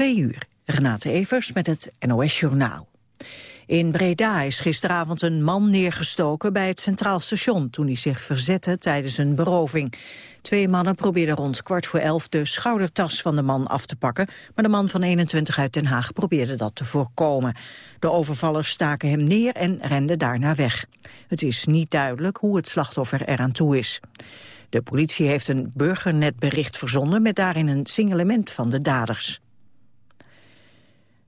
Twee. Renate Evers met het NOS Journaal. In Breda is gisteravond een man neergestoken bij het Centraal Station... toen hij zich verzette tijdens een beroving. Twee mannen probeerden rond kwart voor elf de schoudertas van de man af te pakken... maar de man van 21 uit Den Haag probeerde dat te voorkomen. De overvallers staken hem neer en renden daarna weg. Het is niet duidelijk hoe het slachtoffer eraan toe is. De politie heeft een burgernetbericht verzonden... met daarin een signalement van de daders.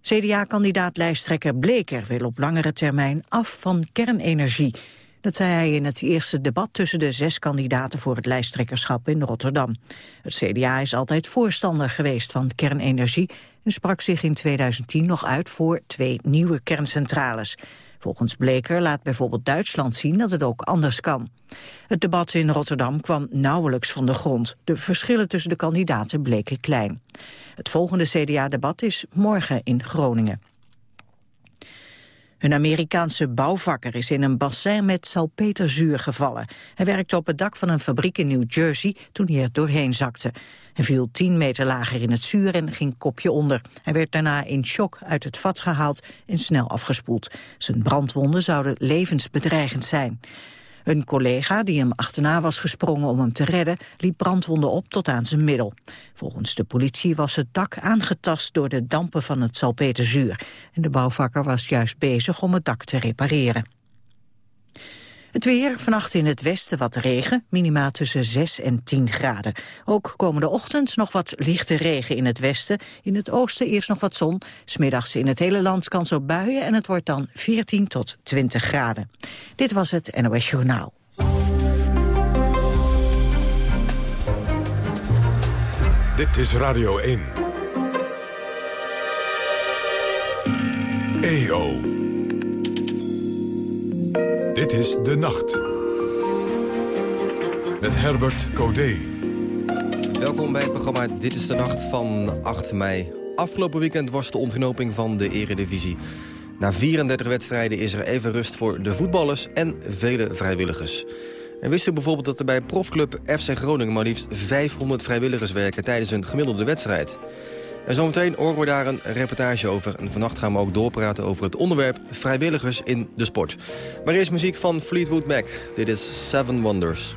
CDA-kandidaat lijsttrekker Bleker wil op langere termijn af van kernenergie. Dat zei hij in het eerste debat tussen de zes kandidaten voor het lijsttrekkerschap in Rotterdam. Het CDA is altijd voorstander geweest van kernenergie en sprak zich in 2010 nog uit voor twee nieuwe kerncentrales. Volgens Bleker laat bijvoorbeeld Duitsland zien dat het ook anders kan. Het debat in Rotterdam kwam nauwelijks van de grond. De verschillen tussen de kandidaten bleken klein. Het volgende CDA-debat is morgen in Groningen. Een Amerikaanse bouwvakker is in een bassin met salpeterzuur gevallen. Hij werkte op het dak van een fabriek in New Jersey toen hij er doorheen zakte. Hij viel 10 meter lager in het zuur en ging kopje onder. Hij werd daarna in shock uit het vat gehaald en snel afgespoeld. Zijn brandwonden zouden levensbedreigend zijn. Een collega die hem achterna was gesprongen om hem te redden... liep brandwonden op tot aan zijn middel. Volgens de politie was het dak aangetast door de dampen van het salpeterzuur. En de bouwvakker was juist bezig om het dak te repareren. Het weer, vannacht in het westen wat regen, minima tussen 6 en 10 graden. Ook komende ochtend nog wat lichte regen in het westen. In het oosten eerst nog wat zon. Smiddags in het hele land kans op buien en het wordt dan 14 tot 20 graden. Dit was het NOS Journaal. Dit is Radio 1. EO. Dit is De Nacht. Met Herbert Codé. Welkom bij het programma Dit is de Nacht van 8 mei. Afgelopen weekend was de ontknoping van de eredivisie. Na 34 wedstrijden is er even rust voor de voetballers en vele vrijwilligers. En wist u bijvoorbeeld dat er bij profclub FC Groningen... maar liefst 500 vrijwilligers werken tijdens een gemiddelde wedstrijd? En zometeen horen we daar een reportage over. En vannacht gaan we ook doorpraten over het onderwerp vrijwilligers in de sport. Maar eerst muziek van Fleetwood Mac. Dit is Seven Wonders.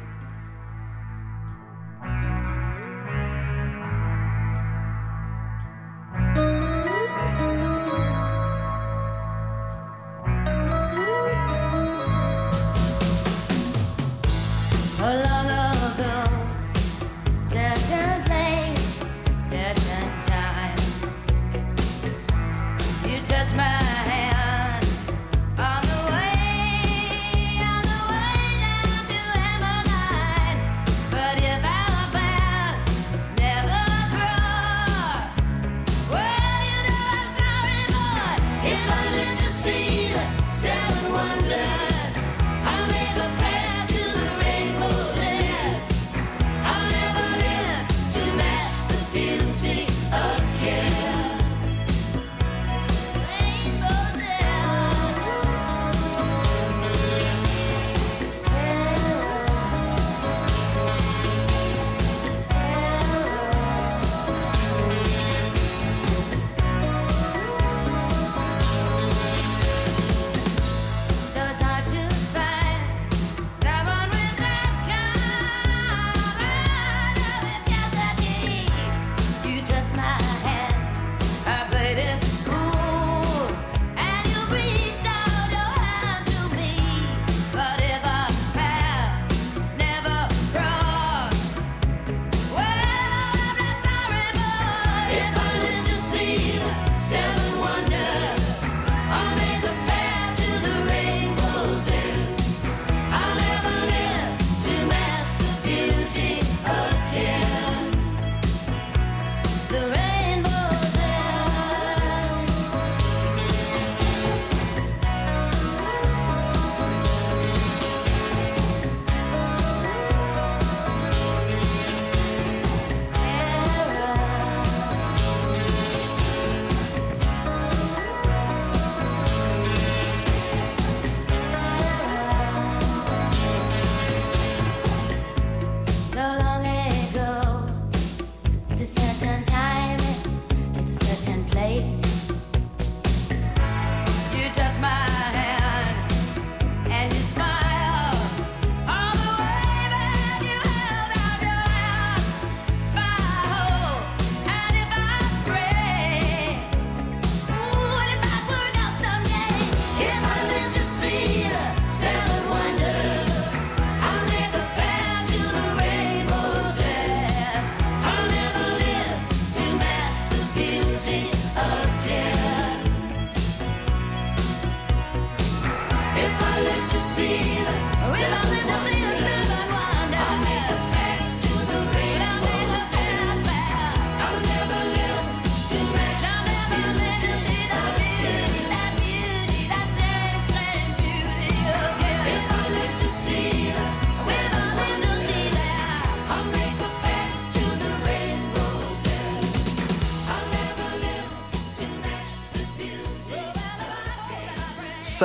When I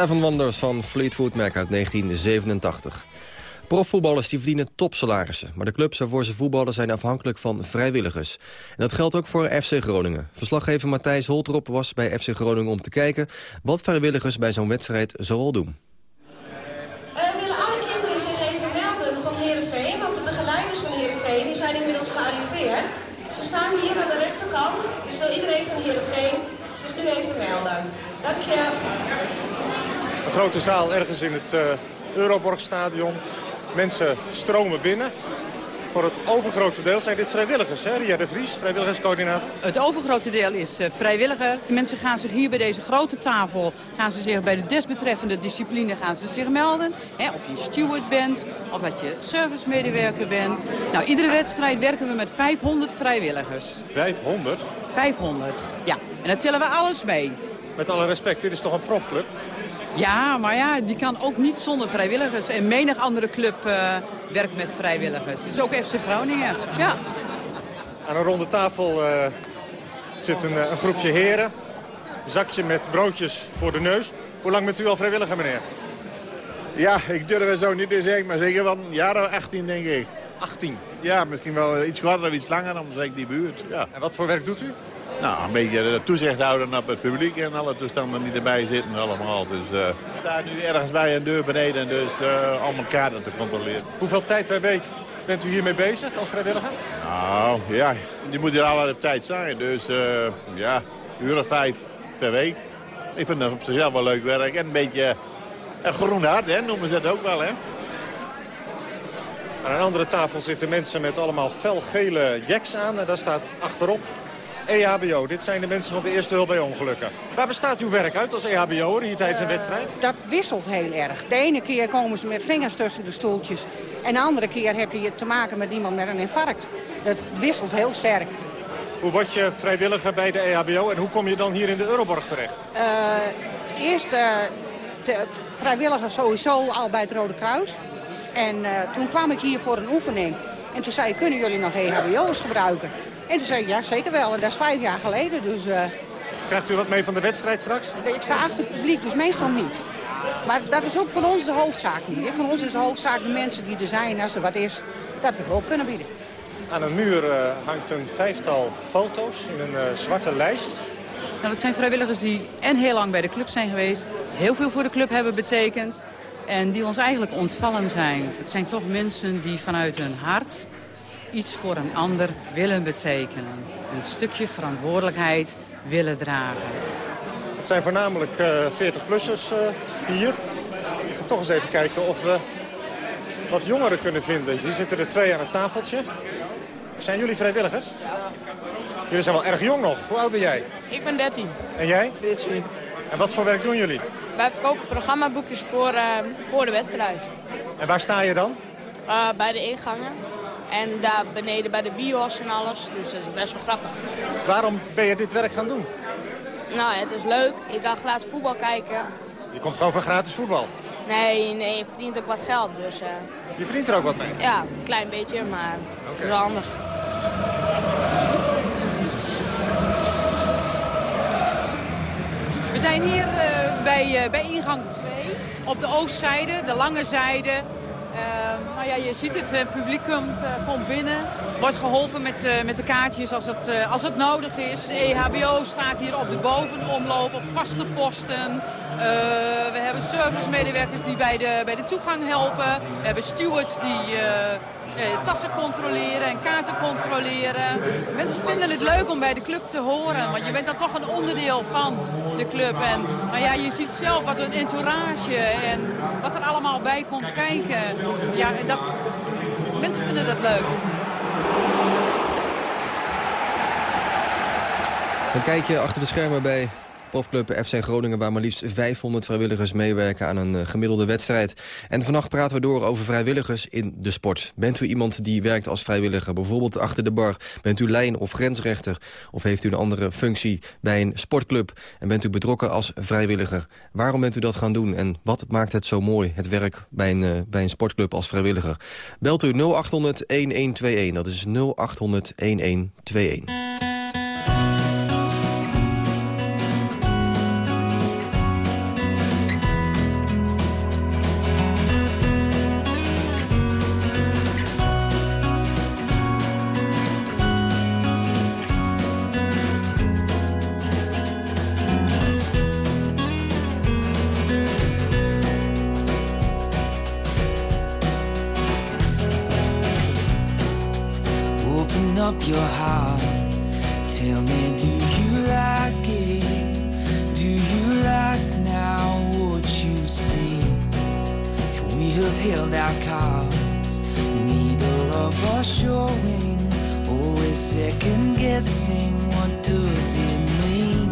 Seven Wonders van Fleetwood Mac uit 1987. Profvoetballers die verdienen topsalarissen. Maar de clubs waarvoor ze voetballen zijn afhankelijk van vrijwilligers. En dat geldt ook voor FC Groningen. Verslaggever Matthijs Holtrop was bij FC Groningen om te kijken... wat vrijwilligers bij zo'n wedstrijd zoal doen. We willen alle kinderen zich even melden van Heerenveen. Want de begeleiders van Heerenveen die zijn inmiddels gearriveerd. Ze staan hier aan de rechterkant. Dus wil iedereen van Heerenveen zich nu even melden. Dank je. Een grote zaal ergens in het uh, Euroborgstadion. Mensen stromen binnen. Voor het overgrote deel zijn dit vrijwilligers, hè? Ria de Vries, vrijwilligerscoördinator. Het overgrote deel is uh, vrijwilliger. Mensen gaan zich hier bij deze grote tafel, gaan ze zich bij de desbetreffende discipline gaan ze zich melden. Hè? Of je steward bent, of dat je servicemedewerker bent. Nou, iedere wedstrijd werken we met 500 vrijwilligers. 500? 500, ja. En dat tellen we alles mee. Met alle respect, dit is toch een profclub? Ja, maar ja, die kan ook niet zonder vrijwilligers. En menig andere club uh, werkt met vrijwilligers. Dus ook FC Groningen, ja. Aan een ronde tafel uh, zit een, een, groepje heren. Een zakje met broodjes voor de neus. Hoe lang bent u al vrijwilliger, meneer? Ja, ik durf het zo niet te zeggen, maar zeker wel een jaar of 18, denk ik. 18? Ja, misschien wel iets korter of iets langer, dan zeg ik die buurt. Ja. En wat voor werk doet u? Nou, een beetje toezicht houden op het publiek en alle toestanden die erbij zitten allemaal. Dus uh, ik sta nu ergens bij een deur beneden, dus uh, allemaal kaarten te controleren. Hoeveel tijd per week bent u hiermee bezig als vrijwilliger? Nou, ja, je moet hier alle op tijd zijn. Dus uh, ja, uur of vijf per week. Ik vind dat op zichzelf wel leuk werk en een beetje een groen hart, hè, noemen ze dat ook wel, hè. Aan een andere tafel zitten mensen met allemaal felgele jacks aan. En daar staat achterop EHBO. Dit zijn de mensen van de eerste hulp bij ongelukken. Waar bestaat uw werk uit als EHBO'er hier tijdens een wedstrijd? Dat wisselt heel erg. De ene keer komen ze met vingers tussen de stoeltjes. En de andere keer heb je te maken met iemand met een infarct. Dat wisselt heel sterk. Hoe word je vrijwilliger bij de EHBO en hoe kom je dan hier in de Euroborg terecht? Uh, eerst uh, vrijwilliger sowieso al bij het Rode Kruis. En toen kwam ik hier voor een oefening. En toen zei ik, kunnen jullie nog EHBO'ers gebruiken? En toen zei ik, ja, zeker wel. En dat is vijf jaar geleden, dus... Uh... Krijgt u wat mee van de wedstrijd straks? Ik sta achter het publiek, dus meestal niet. Maar dat is ook van ons de hoofdzaak niet. Hè? Van ons is de hoofdzaak de mensen die er zijn, als er wat is, dat we hulp kunnen bieden. Aan een muur uh, hangt een vijftal foto's in een uh, zwarte lijst. Nou, dat zijn vrijwilligers die en heel lang bij de club zijn geweest. Heel veel voor de club hebben betekend. En die ons eigenlijk ontvallen zijn. Het zijn toch mensen die vanuit hun hart iets voor een ander willen betekenen. Een stukje verantwoordelijkheid willen dragen. Het zijn voornamelijk uh, 40-plussers uh, hier. Ik ga toch eens even kijken of we wat jongeren kunnen vinden. Hier zitten er twee aan het tafeltje. Zijn jullie vrijwilligers? Ja. Jullie zijn wel erg jong nog. Hoe oud ben jij? Ik ben 13. En jij? 14. En wat voor werk doen jullie? Wij verkopen programmaboekjes voor, uh, voor de wedstrijd. En waar sta je dan? Uh, bij de ingangen. En daar beneden bij de bios en alles. Dus dat is best wel grappig. Waarom ben je dit werk gaan doen? Nou, het is leuk. Ik ga gratis voetbal kijken. Je komt gewoon voor gratis voetbal? Nee, nee, je verdient ook wat geld. Dus, uh... Je verdient er ook wat mee? Ja, een klein beetje, maar okay. het is wel handig. We zijn hier uh, bij, uh, bij ingang 2 op de oostzijde, de lange zijde. Uh, nou ja, je ziet het, het publiek komt, uh, komt, binnen. Wordt geholpen met, uh, met de kaartjes als het, als het nodig is. De EHBO staat hier op de bovenomloop, op vaste posten. We hebben servicemedewerkers die bij de, bij de toegang helpen. We hebben stewards die tassen controleren en kaarten controleren. Mensen vinden het leuk om bij de club te horen, want je bent dan toch een onderdeel van de club. En nou ja, je ziet zelf wat een entourage en wat er allemaal bij komt kijken. Ja, en dat, mensen vinden dat leuk. Een kijkje achter de schermen bij profclub FC Groningen... waar maar liefst 500 vrijwilligers meewerken aan een gemiddelde wedstrijd. En vannacht praten we door over vrijwilligers in de sport. Bent u iemand die werkt als vrijwilliger, bijvoorbeeld achter de bar? Bent u lijn- of grensrechter? Of heeft u een andere functie bij een sportclub? En bent u betrokken als vrijwilliger? Waarom bent u dat gaan doen? En wat maakt het zo mooi, het werk bij een, uh, bij een sportclub als vrijwilliger? Belt u 0800-1121, dat is 0800-1121. Your heart. Tell me, do you like it? Do you like now what you see? For we have held our cards, neither of us showing, always second guessing. What does it mean?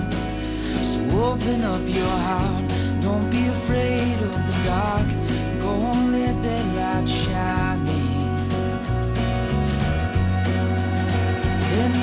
So open up your heart, don't be afraid of the dark.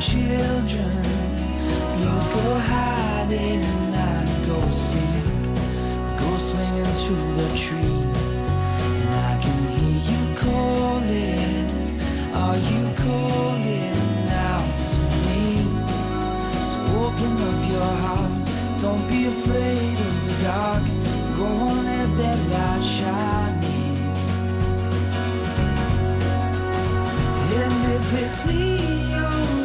children. You go hiding and I go seek, go swinging through the trees, and I can hear you calling. Are you calling out to me? So open up your heart, don't be afraid of the dark. Go on, let that light shine in. And if it's me you're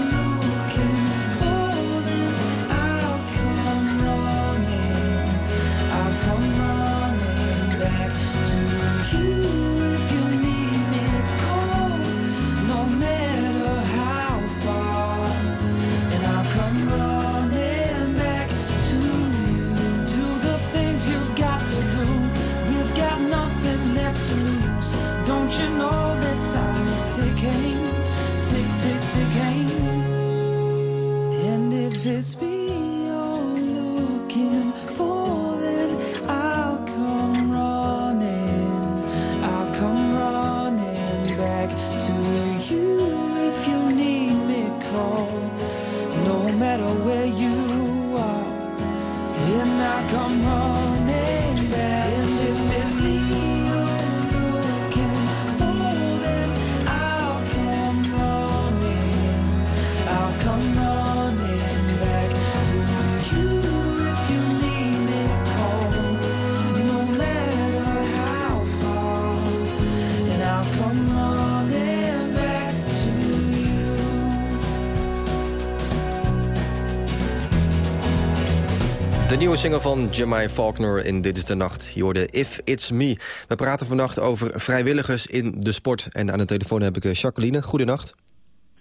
nieuwe single van Jamai Faulkner in Dit is de Nacht. Je hoorde If It's Me. We praten vannacht over vrijwilligers in de sport. En aan de telefoon heb ik eh, Jacqueline. Goedenacht.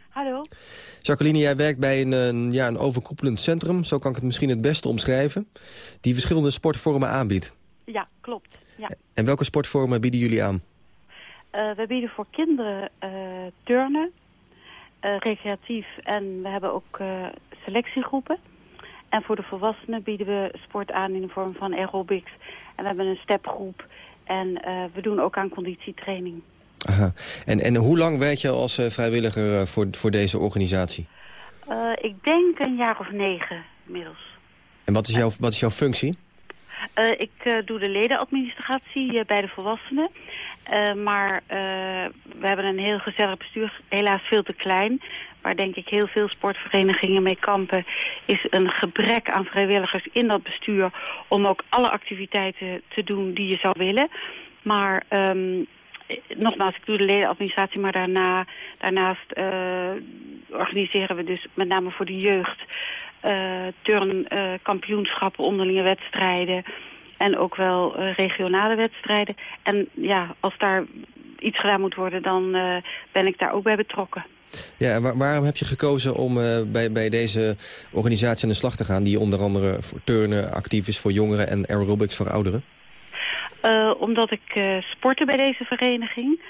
Hallo. Jacqueline, jij werkt bij een, een, ja, een overkoepelend centrum. Zo kan ik het misschien het beste omschrijven. Die verschillende sportvormen aanbiedt. Ja, klopt. Ja. En welke sportvormen bieden jullie aan? Eh, we bieden voor kinderen eh, turnen, recreatief en we hebben ook selectiegroepen. En voor de volwassenen bieden we sport aan in de vorm van aerobics. En we hebben een stepgroep en eh, we doen ook aan conditietraining. Aha. En, en hoe lang werk je als eh, vrijwilliger eh, voor, voor deze organisatie? Ik denk een jaar of negen inmiddels. En wat is jouw, wat is jouw functie? Eh, ik eh, doe de ledenadministratie eh, bij de volwassenen. Maar we hebben een heel gezellig bestuur, helaas veel te klein. Waar denk ik heel veel sportverenigingen mee kampen... is een gebrek aan vrijwilligers in dat bestuur... om ook alle activiteiten te doen die je zou willen. Maar ehm, eh, nogmaals, ik doe de ledenadministratie... maar daarna, daarnaast organiseren we dus met name voor de jeugd... eh turnkampioenschappen, onderlinge wedstrijden... En ook wel eh, regionale wedstrijden. En ja, als daar iets gedaan moet worden, dan eh, ben ik daar ook bij betrokken. Ja, en waar- waarom heb je gekozen om eh, bij, bij deze organisatie aan de slag te gaan... die onder andere voor turnen actief is voor jongeren en aerobics voor ouderen? Eh, omdat ik eh, sporte bij deze vereniging.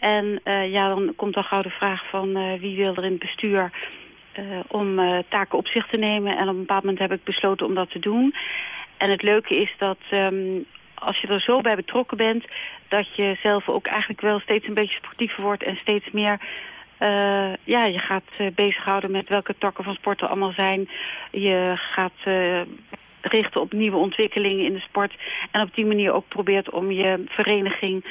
En eh, ja, dan komt al gauw de vraag van eh, wie wil er in het bestuur eh, om eh, taken op zich te nemen. En op een bepaald moment heb ik besloten om dat te doen. En het leuke is dat ehm, als je er zo bij betrokken bent... dat je zelf ook eigenlijk wel steeds een beetje sportiever wordt... en steeds meer eh, ja, je gaat bezighouden met welke takken van sport er allemaal zijn. Je gaat richten op nieuwe ontwikkelingen in de sport. En op die manier ook probeert om je vereniging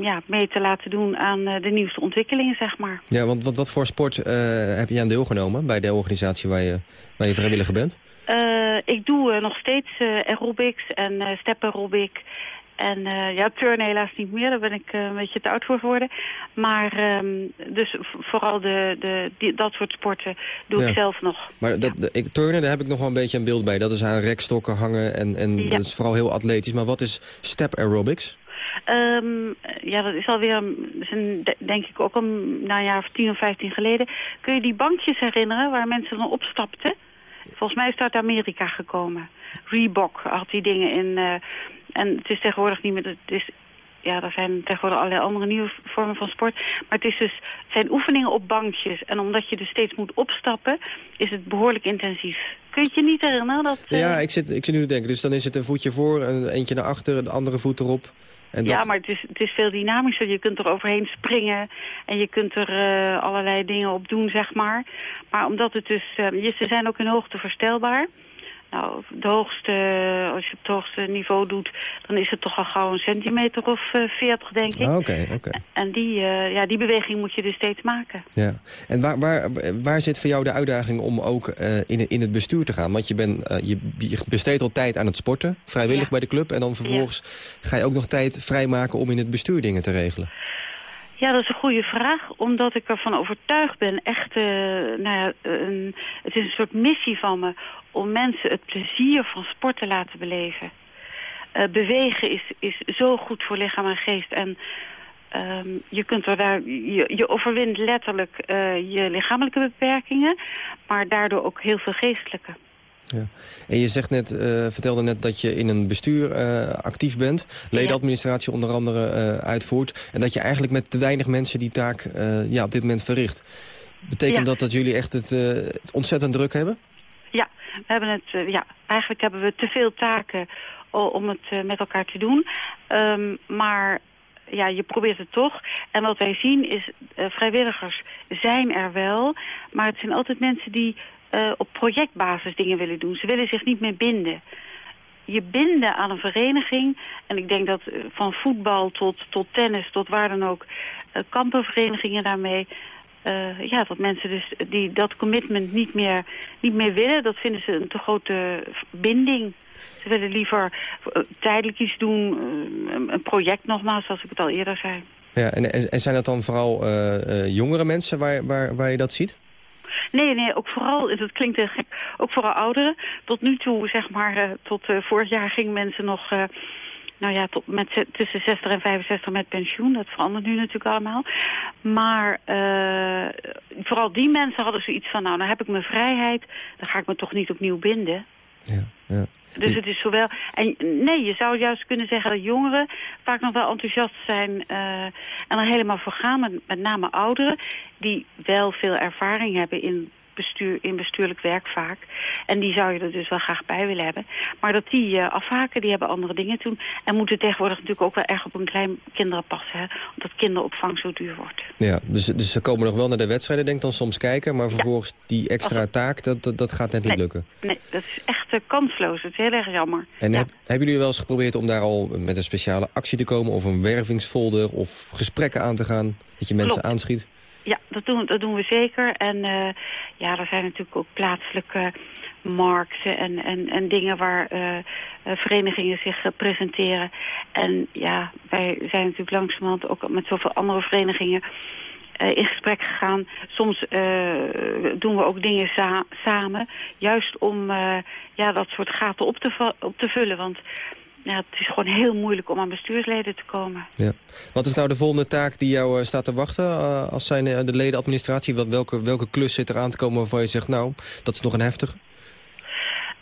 ja, mee te laten doen aan eh, de nieuwste ontwikkelingen, zeg maar. Ja, want wat, wat voor sport eh, heb je aan deelgenomen bij de organisatie waar je, waar je vrijwilliger bent? Eh, ik doe eh, nog steeds eh, aerobics en eh step aerobic. En eh, ja, turnen helaas niet meer. Daar ben ik eh, een beetje te oud voor geworden. Maar ehm, dus vooral de, de, die, dat soort sporten doe Ja. ik zelf nog. Maar dat, ik, turnen, daar heb ik nog wel een beetje een beeld bij. Dat is aan rekstokken hangen en, en Ja. dat is vooral heel atletisch. Maar wat is step aerobics? Ehm, ja, dat is alweer, een- een, denk ik ook een, nou ja, of tien of vijftien geleden. Kun je die bankjes herinneren waar mensen dan opstapten? Volgens mij is dat uit Amerika gekomen. Reebok had die dingen in. eh, en het is tegenwoordig niet meer... Het is, ja, er zijn tegenwoordig allerlei andere nieuwe vormen van sport. Maar het, is dus, het zijn oefeningen op bankjes. En omdat je dus steeds moet opstappen, is het behoorlijk intensief. Kun je het je niet herinneren? Dat, eh, Ja, ik zit, ik zit nu te denken. Dus dan is het een voetje voor, een, eentje naar achter, de andere voet erop. En dat, Ja, maar het is, het is veel dynamischer. Je kunt er overheen springen en je kunt er eh, allerlei dingen op doen, zeg maar. Maar omdat het dus... je- ze zijn ook in hoogte verstelbaar. Nou, de hoogste, als je het hoogste niveau doet, dan is het toch al gauw een centimeter of eh, 40, denk ik. Ah, Oké, oké. En die, eh, ja, die beweging moet je dus steeds maken. Ja. En waar, waar, waar zit voor jou de uitdaging om ook eh, in, in het bestuur te gaan? Want je, bent je, je besteedt al tijd aan het sporten, vrijwillig Ja. bij de club. En dan vervolgens ga je ook nog tijd vrijmaken om in het bestuur dingen te regelen. Ja, dat is een goede vraag, omdat ik ervan overtuigd ben. Echt, eh, nou ja, een, het is een soort missie van me om mensen het plezier van sport te laten beleven. Eh, bewegen is, is zo goed voor lichaam en geest. En ehm, je, kunt er daar, je, je overwint letterlijk eh, je lichamelijke beperkingen, maar daardoor ook heel veel geestelijke. Ja. En je zegt net, eh, vertelde net dat je in een bestuur eh, actief bent. Ledenadministratie onder andere eh, uitvoert. En dat je eigenlijk met te weinig mensen die taak ja, op dit moment verricht. Betekent Ja. dat dat jullie echt het, het ontzettend druk hebben? Ja, we hebben het, ja, eigenlijk hebben we te veel taken om het met elkaar te doen. Ehm, maar ja, je probeert het toch. En wat wij zien is, eh, vrijwilligers zijn er wel. Maar het zijn altijd mensen die eh, op projectbasis dingen willen doen. Ze willen zich niet meer binden. Je binden aan een vereniging. En ik denk dat eh, van voetbal tot, tot tennis, tot waar dan ook... kampenverenigingen daarmee... ja, dat mensen dus die dat commitment niet meer, niet meer willen, dat vinden ze een te grote binding. Ze willen liever eh, tijdelijk iets doen, eh, een- project nogmaals, zoals ik het al eerder zei. Ja, en, en, zijn dat dan vooral eh, jongere mensen waar, waar, waar je dat ziet? Nee, nee, ook vooral, dat klinkt heel gek, ook vooral ouderen. Tot nu toe, zeg maar, tot vorig jaar gingen mensen nog... eh, nou ja, tot met, tussen 60 en 65 met pensioen. Dat verandert nu natuurlijk allemaal. Maar vooral die mensen hadden zoiets van... nou, dan heb ik mijn vrijheid. Dan ga ik me toch niet opnieuw binden. Ja, ja. Dus het is zowel... En nee, je zou juist kunnen zeggen dat jongeren vaak nog wel enthousiast zijn... eh, en er helemaal voor gaan, met, met name ouderen... die wel veel ervaring hebben in, bestuur, in bestuurlijk werk vaak. En die zou je er dus wel graag bij willen hebben. Maar dat die eh, afhaken, die hebben andere dingen te doen... en moeten tegenwoordig natuurlijk ook wel erg op hun klein kinderen passen... Hè, omdat kinderopvang zo duur wordt. Ja, dus, dus ze komen nog wel naar de wedstrijden, denk ik dan soms kijken. Maar vervolgens die extra taak, dat, dat, dat gaat net niet Nee. lukken. Nee, dat is echt eh, kansloos. Het is heel erg jammer. En heb, hebben jullie wel eens geprobeerd om daar al met een speciale actie te komen... of een wervingsfolder of gesprekken aan te gaan? Dat je mensen Klopt. aanschiet? Ja, dat doen, dat doen we zeker. En eh, ja, er zijn natuurlijk ook plaatselijke markten en, en, en dingen waar eh, eh, verenigingen zich presenteren. En ja, wij zijn natuurlijk langzamerhand ook met zoveel andere verenigingen in gesprek gegaan. Soms doen we ook dingen sa- samen, juist om ja, dat soort gaten op te, op te vullen. Want ja, het is gewoon heel moeilijk om aan bestuursleden te komen. Ja. Wat is nou de volgende taak die jou eh, staat te wachten eh, als zijn eh, de ledenadministratie? Wat, welke, welke klus zit er aan te komen waarvan je zegt, nou, dat is nog een heftig?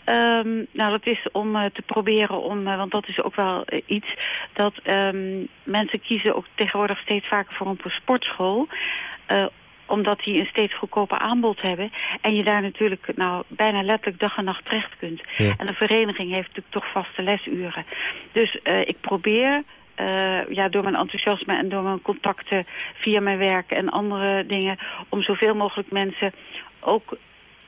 Ehm, nou, dat is om te proberen om, want dat is ook wel iets, dat ehm, mensen kiezen ook tegenwoordig steeds vaker voor een sportschool. Eh, omdat die een steeds goedkoper aanbod hebben. En je daar natuurlijk nou, bijna letterlijk dag en nacht terecht kunt. Ja. En een vereniging heeft natuurlijk toch vaste lesuren. Dus eh, ik probeer eh, ja, door mijn enthousiasme en door mijn contacten via mijn werk en andere dingen... om zoveel mogelijk mensen ook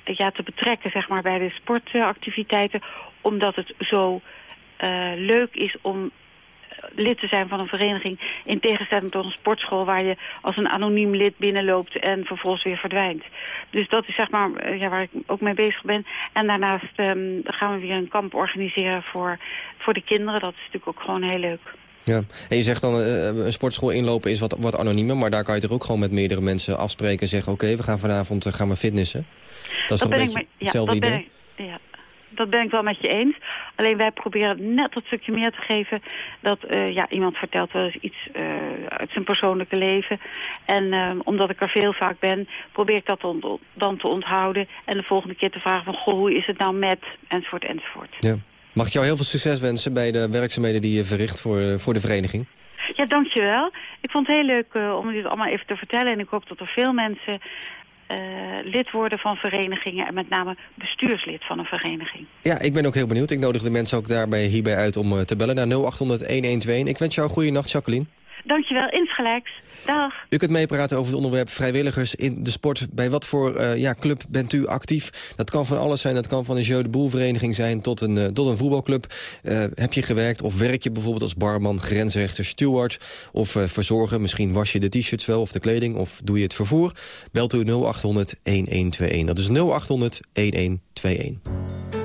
ja, te betrekken zeg maar, bij de sportactiviteiten. Omdat het zo eh, leuk is om lid te zijn van een vereniging... in tegenstelling tot een sportschool waar je als een anoniem lid binnenloopt... en vervolgens weer verdwijnt. Dus dat is zeg maar eh, ja, waar ik ook mee bezig ben. En daarnaast ehm, gaan we weer een kamp organiseren voor, voor de kinderen. Dat is natuurlijk ook gewoon heel leuk. Ja. En je zegt dan, eh, een sportschool inlopen is wat, wat anoniemer... maar daar kan je toch ook gewoon met meerdere mensen afspreken... en zeggen, oké, we gaan vanavond eh, gaan we fitnessen. Dat is toch ben een ik beetje ja, hetzelfde dat idee? ik- ja, dat ben ik wel met je eens. Alleen wij proberen net dat stukje meer te geven. Dat eh, ja, iemand vertelt wel eens iets eh, uit zijn persoonlijke leven. En eh, omdat ik er veel vaak ben, probeer ik dat dan te onthouden. En de volgende keer te vragen van, goh, hoe is het nou met? Enzovoort, enzovoort. Ja. Mag ik jou heel veel succes wensen bij de werkzaamheden die je verricht voor, eh, voor de vereniging? Ja, dankjewel. Ik vond het heel leuk om dit allemaal even te vertellen. En ik hoop dat er veel mensen lid worden van verenigingen. En met name bestuurslid van een vereniging. Ja, ik ben ook heel benieuwd. Ik nodig de mensen ook daarbij hierbij uit om eh, te bellen naar 0800-1121. Ik wens jou een goede nacht, Jacqueline. Dankjewel, insgelijks. Dag. U kunt meepraten over het onderwerp vrijwilligers in de sport. Bij wat voor eh, ja, club bent u actief? Dat kan van alles zijn. Dat kan van een Jeu de Boel vereniging zijn tot een, eh, tot een voetbalclub. Eh, heb je gewerkt of werk je bijvoorbeeld als barman, grensrechter, steward... of verzorgen, misschien was je de t-shirts wel of de kleding... of doe je het vervoer? Belt u 0800-1121. Dat is 0800-1121.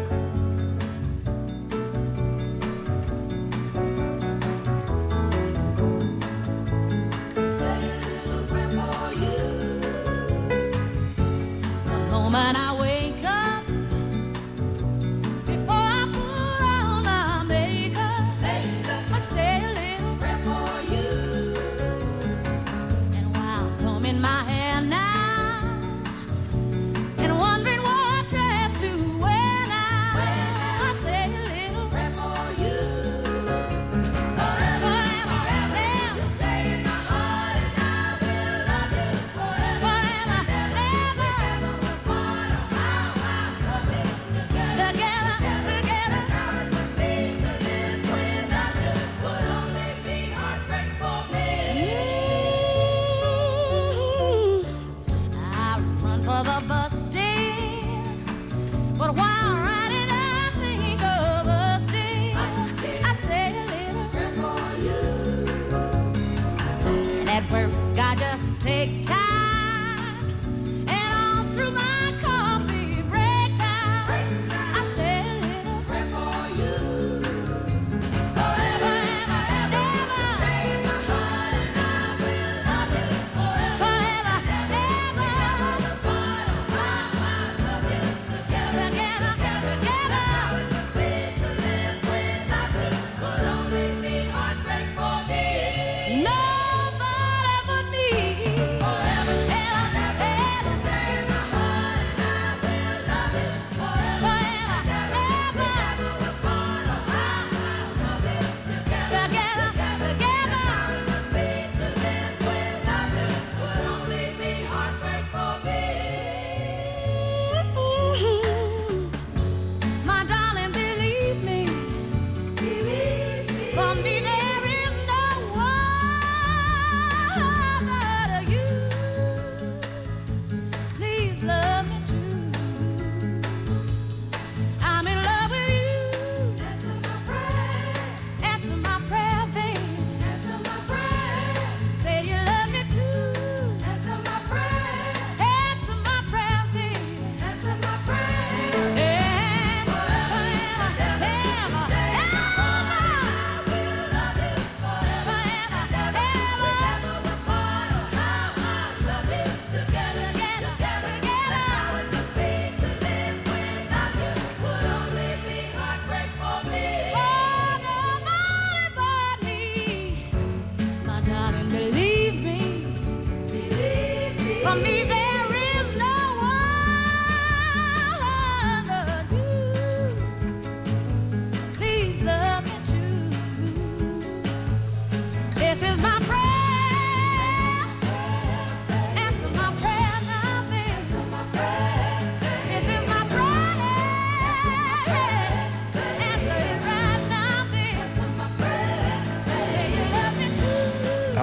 No!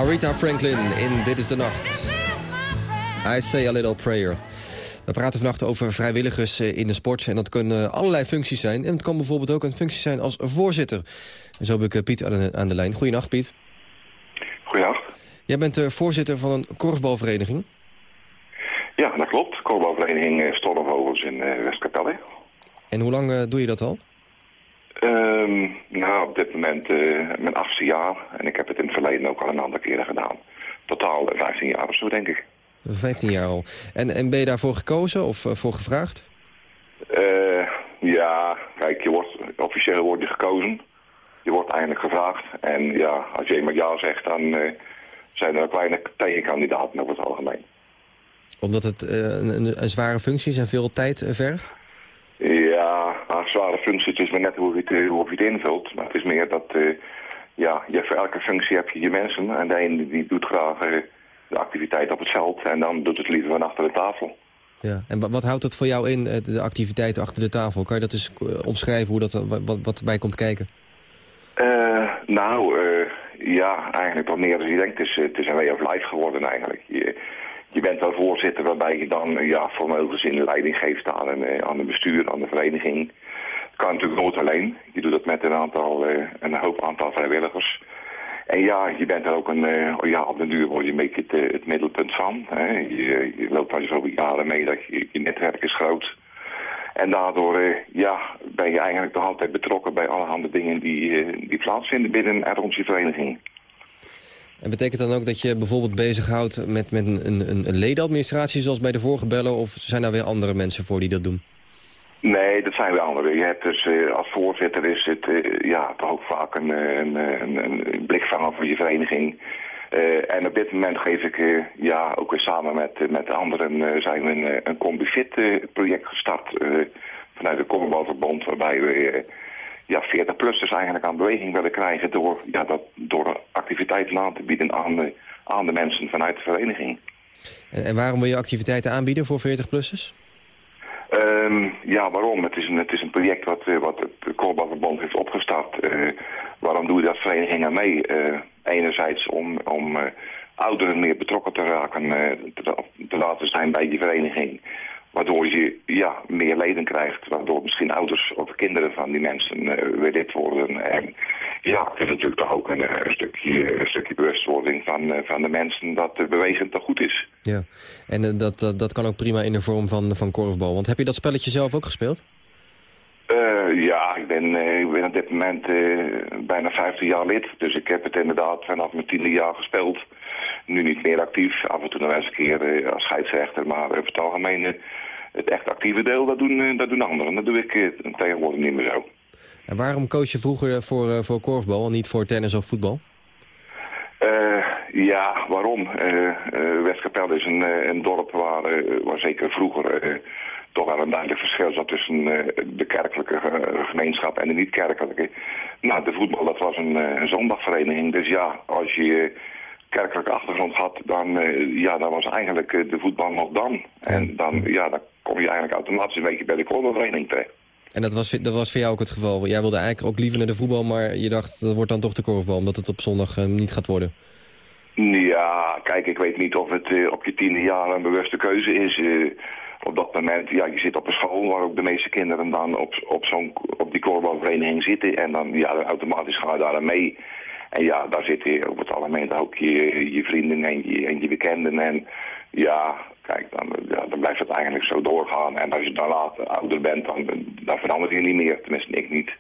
Aretha Franklin in Dit is de Nacht. I say a little prayer. We praten vannacht over vrijwilligers eh, in de sport. En dat kunnen allerlei functies zijn. En het kan bijvoorbeeld ook een functie zijn als voorzitter. En zo heb ik eh, Piet aan de, de lijn. Goedenacht, Piet. Goedenacht. Jij bent eh, voorzitter van een korfbalvereniging. Ja, dat klopt. Korfbalvereniging Stormvogels in Westkapelle. En hoe lang doe je dat al? Ehm nou, op dit moment eh, mijn achtste jaar. En ik heb het in het verleden ook al een aantal keren gedaan. Totaal eh, 15 jaar of zo, denk ik. 15 jaar al. En, en ben je daarvoor gekozen of eh, voor gevraagd? Eh, ja, kijk, je wordt, officieel word je gekozen. Je wordt eigenlijk gevraagd. En ja, als je eenmaal ja zegt, dan eh, zijn er ook weinig tegenkandidaten over het algemeen. Omdat het eh, een, een, zware functie is en veel tijd eh, vergt? Ja, een zware functie, het is maar net hoe je het, eh, hoe je het invult. Maar het is meer dat, eh, ja, je, voor elke functie heb je je mensen. En de ene die doet graag eh, de activiteit op het veld en dan doet het liever van achter de tafel. Ja. En wa- wat houdt dat voor jou in, de activiteiten achter de tafel? Kan je dat eens omschrijven, hoe dat, wa- wat, wat erbij komt kijken? Eh, nou, ja, eigenlijk wat meer dan je denkt. Het is, het is een way of life geworden eigenlijk. Je, je bent wel voorzitter waarbij je dan ja, formeel gezien leiding geeft aan een, eh, aan een bestuur, aan de vereniging. Dat kan natuurlijk nooit alleen. Je doet dat met een, aantal, eh, een hoop aantal vrijwilligers. En ja, je bent er ook een, eh, ja, op den duur je een beetje het, het middelpunt van. Hè. Je, loopt al zoveel jaren mee dat je, je netwerk is groot. En daardoor ja, ben je eigenlijk toch altijd betrokken bij allerhande dingen die, die plaatsvinden binnen en rond je vereniging. En betekent dan ook dat je bijvoorbeeld bezighoudt met, met een, een, een ledenadministratie zoals bij de vorige bellen? Of zijn daar weer andere mensen voor die dat doen? Nee, dat zijn weer andere. Je hebt dus eh, als voorzitter is het eh, ja, toch ook vaak een, eh, een, een, blikvanger voor je vereniging. En op dit moment geef ik ja, ook weer samen met, met anderen zijn we een, een Combifit project gestart vanuit de Korfbalverbond. Waarbij we ja, 40-plussers eigenlijk aan beweging willen krijgen door, ja, dat, door activiteiten aan te bieden aan de, aan de mensen vanuit de vereniging. En, en waarom wil je activiteiten aanbieden voor 40-plussers? Ehm, ja, waarom? Het is een, het is een project wat, eh, wat het Korfbalverbond heeft opgestart. Eh, waarom doe je dat vereniging aan mee? Eh, enerzijds om, om ouderen meer betrokken te raken, te, te laten zijn bij die vereniging. Waardoor je ja, meer leden krijgt, waardoor misschien ouders of kinderen van die mensen eh, weer lid worden. En ja, het is natuurlijk toch ook een, eh, een stukje, een stukje bewustwording van, eh, van de mensen dat de beweging toch goed is. Ja. En dat, dat, dat kan ook prima in de vorm van, van korfbal. Want heb je dat spelletje zelf ook gespeeld? Ja, ik ben, eh, ik ben op dit moment bijna 15 jaar lid. Dus ik heb het inderdaad vanaf mijn tiende jaar gespeeld. Nu niet meer actief. Af en toe nog eens een keer als scheidsrechter. Maar over het algemeen het echt actieve deel, dat doen, eh, dat doen anderen. Dat doe ik eh, tegenwoordig niet meer zo. En waarom koos je vroeger voor, eh, voor korfbal en niet voor tennis of voetbal? Ja, waarom? Westkapelle is een, een dorp waar, waar zeker vroeger toch wel een duidelijk verschil zat tussen de kerkelijke gemeenschap en de niet-kerkelijke. Nou, de voetbal dat was een, een zondagvereniging, dus ja, als je kerkelijke achtergrond had, dan, eh, ja, dan was eigenlijk eh, de voetbal nog dan. En dan, ja, dan kom je eigenlijk automatisch een beetje bij de korfbalvereniging terecht. En dat was, dat was voor jou ook het geval. Jij wilde eigenlijk ook liever naar de voetbal, maar je dacht dat wordt dan toch de korfbal, omdat het op zondag eh, niet gaat worden. Ja, kijk, ik weet niet of het op je tiende jaar een bewuste keuze is. Op dat moment, ja, je zit op een school waar ook de meeste kinderen dan op, op, zo'n, op die korfbalvereniging zitten. En dan, ja, automatisch ga je daar aan mee. En ja, daar zitten over het algemeen ook je, je vrienden en je, en je bekenden. En ja, kijk, dan, ja, dan blijft het eigenlijk zo doorgaan. En als je dan later ouder bent, dan, dan verandert je niet meer. Tenminste, ik niet.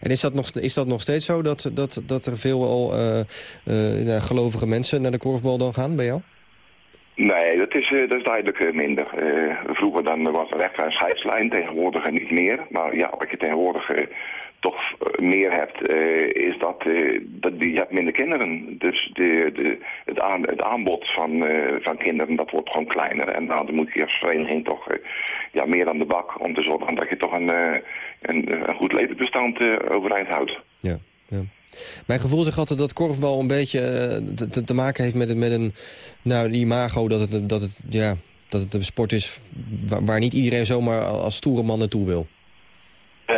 En is dat nog, is dat nog steeds zo dat, dat, dat er veel al eh, eh, gelovige mensen naar de korfbal dan gaan bij jou? Nee, dat is, eh, dat is duidelijk minder. Vroeger dan was er echt een scheidslijn, tegenwoordig niet meer. Maar ja, wat je tegenwoordig toch eh, meer hebt, eh, is dat, dat je hebt minder kinderen. Dus de, de, het, aan, het aanbod van, van kinderen, dat wordt gewoon kleiner. En nou, dan moet je als vereniging toch ja, meer aan de bak om te zorgen dat je toch een, een, een goed levensbestand overeind houdt. Ja, ja. Mijn gevoel zegt altijd dat korfbal een beetje te, te, te maken heeft met, een- met een nou, die imago dat het, dat, het, ja, dat het een sport is waar, waar niet iedereen zomaar als stoere man naartoe wil. Eh,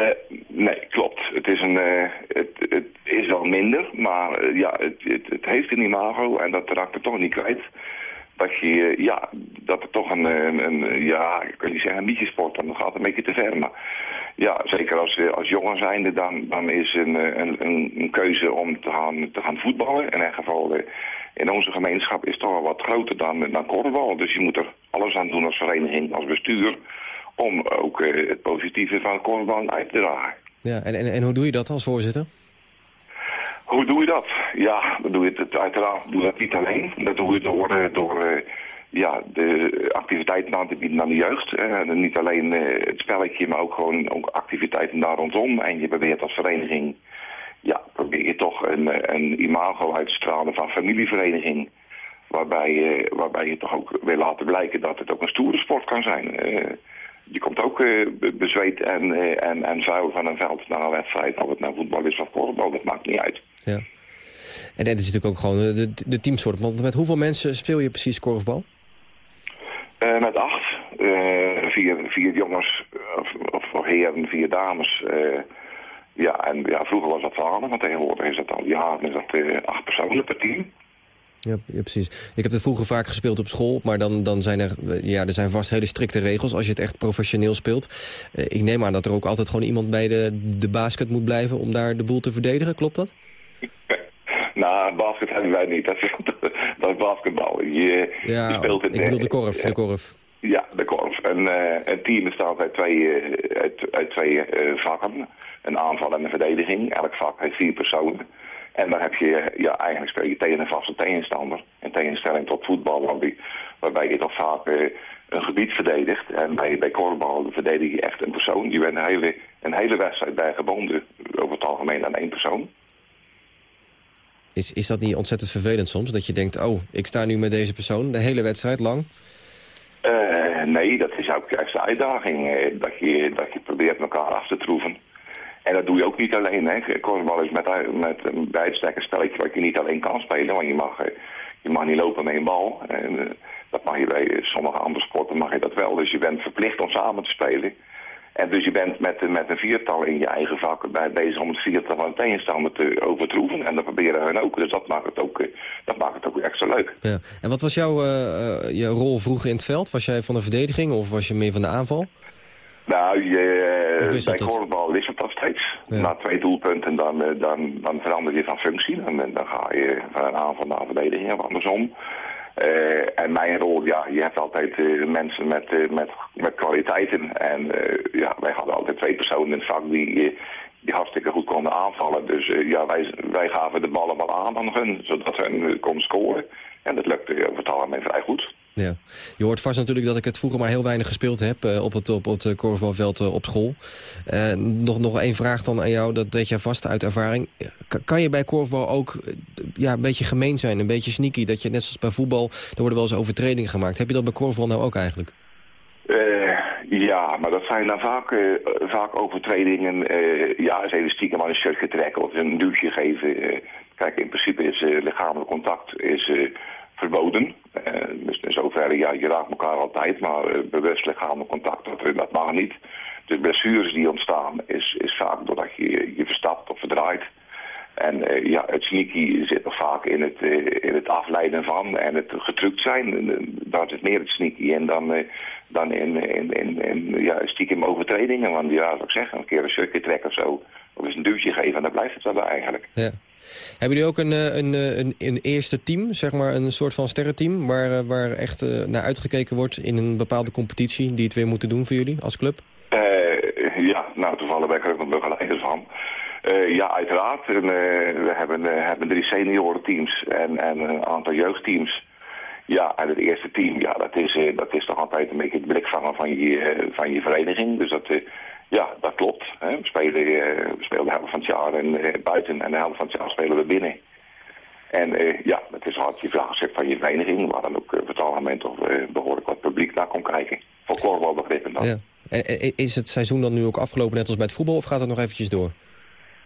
nee, klopt. Het is, een, eh, het, het is wel minder, maar eh, ja, het, het, het heeft een imago en dat raakt er toch niet kwijt. dat, je, ja, dat er toch een, een, ja, ik kan niet zeggen een nietje-sport, dan gaat het een beetje te ver. Maar ja, zeker als, eh, als jongen zijnde, dan, dan is een, eh, een, een, keuze om te gaan, te gaan voetballen. In elk geval, eh, in onze gemeenschap is toch wel wat groter dan, dan korfbal. Dus je moet er alles aan doen als vereniging, als bestuur, om ook eh, het positieve van korfbal uit te dragen. Ja, en, en, en hoe doe je dat als voorzitter? Hoe doe je dat? Ja, dan doe je het uiteraard doe dat niet alleen. Dat doe je door, eh, door eh, ja, de activiteiten aan te bieden aan de jeugd. En niet alleen eh, het spelletje, maar ook gewoon ook activiteiten daar rondom. En je probeert als vereniging, ja, probeer je toch een, een imago uit te stralen van familievereniging. Waarbij, je- waarbij je toch ook wil laten blijken dat het ook een stoere sport kan zijn. Je komt ook be- bezweet en, en, en vuil van een veld naar een wedstrijd. Of het nou voetbal is of korfbal, dat maakt niet uit. Ja. En het is natuurlijk ook gewoon de, de teamsoort. Want met hoeveel mensen speel je precies korfbal? Eh, met acht. Eh, vier, vier jongens, of, of, of heren, vier dames. eh, ja, en ja, vroeger was dat twaalf, maar tegenwoordig is dat al jaren is dat, acht personen per team. Ja, ja, precies. Ik heb het vroeger vaak gespeeld op school, maar dan, dan zijn er, ja, er zijn vast hele strikte regels als je het echt professioneel speelt. Ik neem aan dat er ook altijd gewoon iemand bij de, de basket moet blijven om daar de boel te verdedigen, klopt dat? Nou, basket hebben wij niet. Dat is, dat is basketbal. Je, Ja, je speelt in ik bedoel de korf, de korf. Ja, de korf. Een, eh, een team bestaat uit twee, eh, uit, uit twee eh, vakken. Een aanval en een verdediging. Elk vak heeft vier personen. En dan heb je, ja, eigenlijk speel je tegen een vaste tegenstander. In tegenstelling tot voetbal, waarbij, waarbij je toch vaak eh, een gebied verdedigt. En bij, bij korfbal verdedig je echt een persoon. Je bent een hele, een hele wedstrijd bij gebonden, over het algemeen aan één persoon. Is, is dat niet ontzettend vervelend soms? Dat je denkt, oh, ik sta nu met deze persoon de hele wedstrijd lang. Eh, nee, dat is ook juist de uitdaging. eh, dat, je, dat je probeert elkaar af te troeven. En dat doe je ook niet alleen. Hè. Korfbal is met, met een bijuitstek een spelletje wat je niet alleen kan spelen. Want je mag, eh, je mag niet lopen met een bal. En, dat mag je bij sommige andere sporten mag je dat wel. Dus je bent verplicht om samen te spelen. En dus je bent met, met een viertal in je eigen vak bij, bezig om het viertal van de tegenstander te overtroeven. En dat proberen hun ook. Dus dat maakt het ook, eh, dat maakt het ook extra leuk. Ja. En wat was jouw eh, eh, je rol vroeger in het veld? Was jij van de verdediging of was je meer van de aanval? Nou, je, bij het? korfbal wisselt dat steeds. Ja. Na twee doelpunten dan, dan, dan verander je van functie. Dan, dan ga je van een aanval naar verdediging of andersom. Eh, en mijn rol, ja, je hebt altijd eh, mensen met, eh, met, met kwaliteiten. En ja, wij hadden altijd twee personen in het vak die, die hartstikke goed konden aanvallen. Dus eh, ja, wij, wij gaven de ballen wel aan aan hun, zodat hun eh, konden scoren. En dat lukte over het algemeen vrij goed. Ja. Je hoort vast natuurlijk dat ik het vroeger maar heel weinig gespeeld heb... eh, op het, op het eh, korfbalveld eh, op school. Eh, nog, nog één vraag dan aan jou, dat weet jij vast uit ervaring. Ka- kan je bij korfbal ook eh, ja, een beetje gemeen zijn, een beetje sneaky... dat je net zoals bij voetbal, er worden wel eens overtredingen gemaakt. Heb je dat bij korfbal nou ook eigenlijk? Eh, ja, maar dat zijn dan vaak, eh, vaak overtredingen. eh ja, eens even stiekem aan een shirtje trekken of een duwtje geven. Eh, kijk, in principe is lichamelijk contact is, verboden. Dus in zoverre, ja, je raakt elkaar altijd, maar bewust lichamelijk contact, dat, dat mag niet. De blessures die ontstaan is, is vaak doordat je je verstapt of verdraait. En eh, ja, het sneaky zit er vaak in het, eh, in het afleiden van en het getrukt zijn. En, eh, daar zit meer het sneaky in dan, dan in, in, in, in ja, stiekem overtredingen. Want ja, wat ik zeg, een keer een stukje trekken of zo. Of eens een duwtje geven en dan blijft het wel eigenlijk. Ja. Hebben jullie ook een, een, een, een eerste team, zeg maar een soort van sterrenteam... waar, waar echt naar uitgekeken wordt in een bepaalde competitie... die het weer moeten doen voor jullie als club? Ja, nou toevallig ben ik er ook een begeleider van. Eh, ja, uiteraard. En, eh, we hebben, eh, hebben drie seniorenteams en, en een aantal jeugdteams. Ja, en het eerste team, ja, dat is, dat is toch altijd een beetje het blikvangen van je, van je vereniging. Dus dat, ja, dat klopt. Hè. We, spelen, we spelen de helft van het jaar en, buiten en de helft van het jaar spelen we binnen. En ja, het is hard je vraagstuk van je vereniging, waar dan ook eh, over het algemeen toch eh, behoorlijk wat publiek naar komt kijken. Voor korfbalbegrippen dan. Ja. En is het seizoen dan nu ook afgelopen net als bij het voetbal... of gaat het nog eventjes door?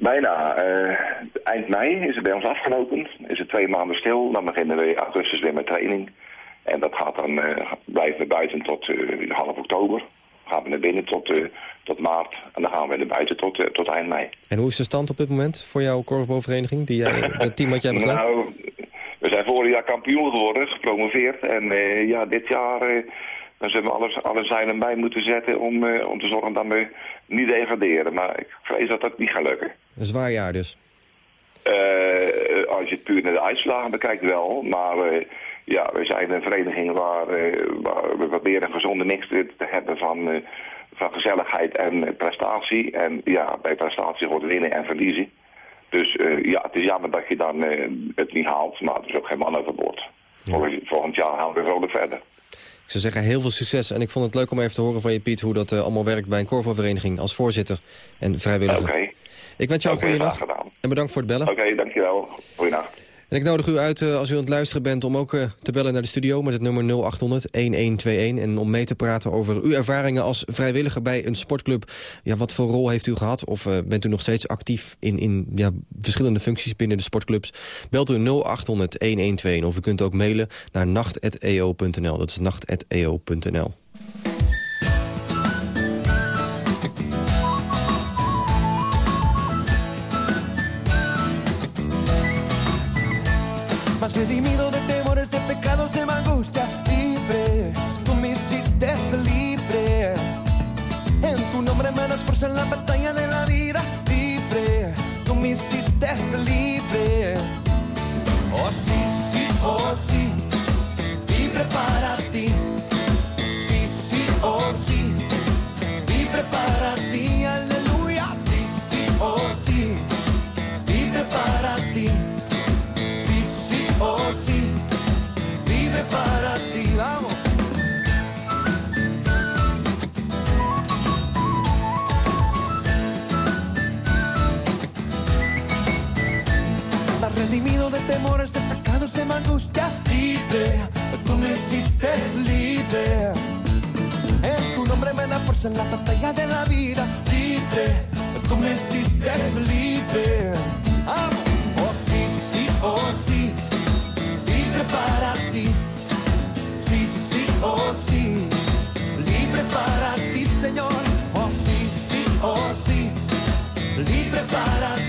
Bijna. eh, eind mei is het bij ons afgelopen. Is het twee maanden stil. Dan beginnen we in augustus weer met training. En dat gaat dan, eh, blijven we buiten tot eh, half oktober. Gaan we naar binnen tot, tot maart. En dan gaan we naar buiten tot, tot eind mei. En hoe is de stand op dit moment voor jouw korfbalvereniging? Die jij, het team wat jij begeleidt? Nou, we zijn vorig jaar kampioen geworden, gepromoveerd. En ja, dit jaar dan zullen we alles, alle zeilen bij moeten zetten om, om te zorgen dat we niet degraderen. Maar ik vrees dat dat niet gaat lukken. Een zwaar jaar dus. Eh, als je het puur naar de uitslagen bekijkt wel, maar eh, ja, we zijn een vereniging waar, eh, waar we proberen een gezonde mix te hebben van, van gezelligheid en prestatie. En ja, bij prestatie wordt winnen en verliezen. Dus ja, het is jammer dat je dan het niet haalt, maar er is ook geen man overboord. Volgend, volgend jaar gaan we vrolijk verder. Ik zou zeggen, heel veel succes. En ik vond het leuk om even te horen van je, Piet... hoe dat allemaal werkt bij een korfbalvereniging als voorzitter en vrijwilliger. Oké. Ik wens jou een goede nacht gedaan. en bedankt voor het bellen. Oké, dankjewel. Goeienacht. En ik nodig u uit, eh, als u aan het luisteren bent... om ook eh, te bellen naar de studio met het nummer 0800-1121... en om mee te praten over uw ervaringen als vrijwilliger bij een sportclub. Ja, wat voor rol heeft u gehad? Of eh, bent u nog steeds actief in, in ja, verschillende functies binnen de sportclubs? Belt u 0800-1121 of u kunt ook mailen naar nacht.eo.nl. Dat is nacht.eo.nl. en la batalla de la vida, libre. Tú me hiciste libre. Pecados, de angustia, libre. Tú me hiciste libre. En tu nombre me da fuerza en la batalla de la vida, libre. Tú me hiciste libre. Vamos. Oh sí, sí, oh sí, libre para ti. Sí, sí, oh sí, libre para ti, Señor. Oh sí, sí, oh sí, libre para ti.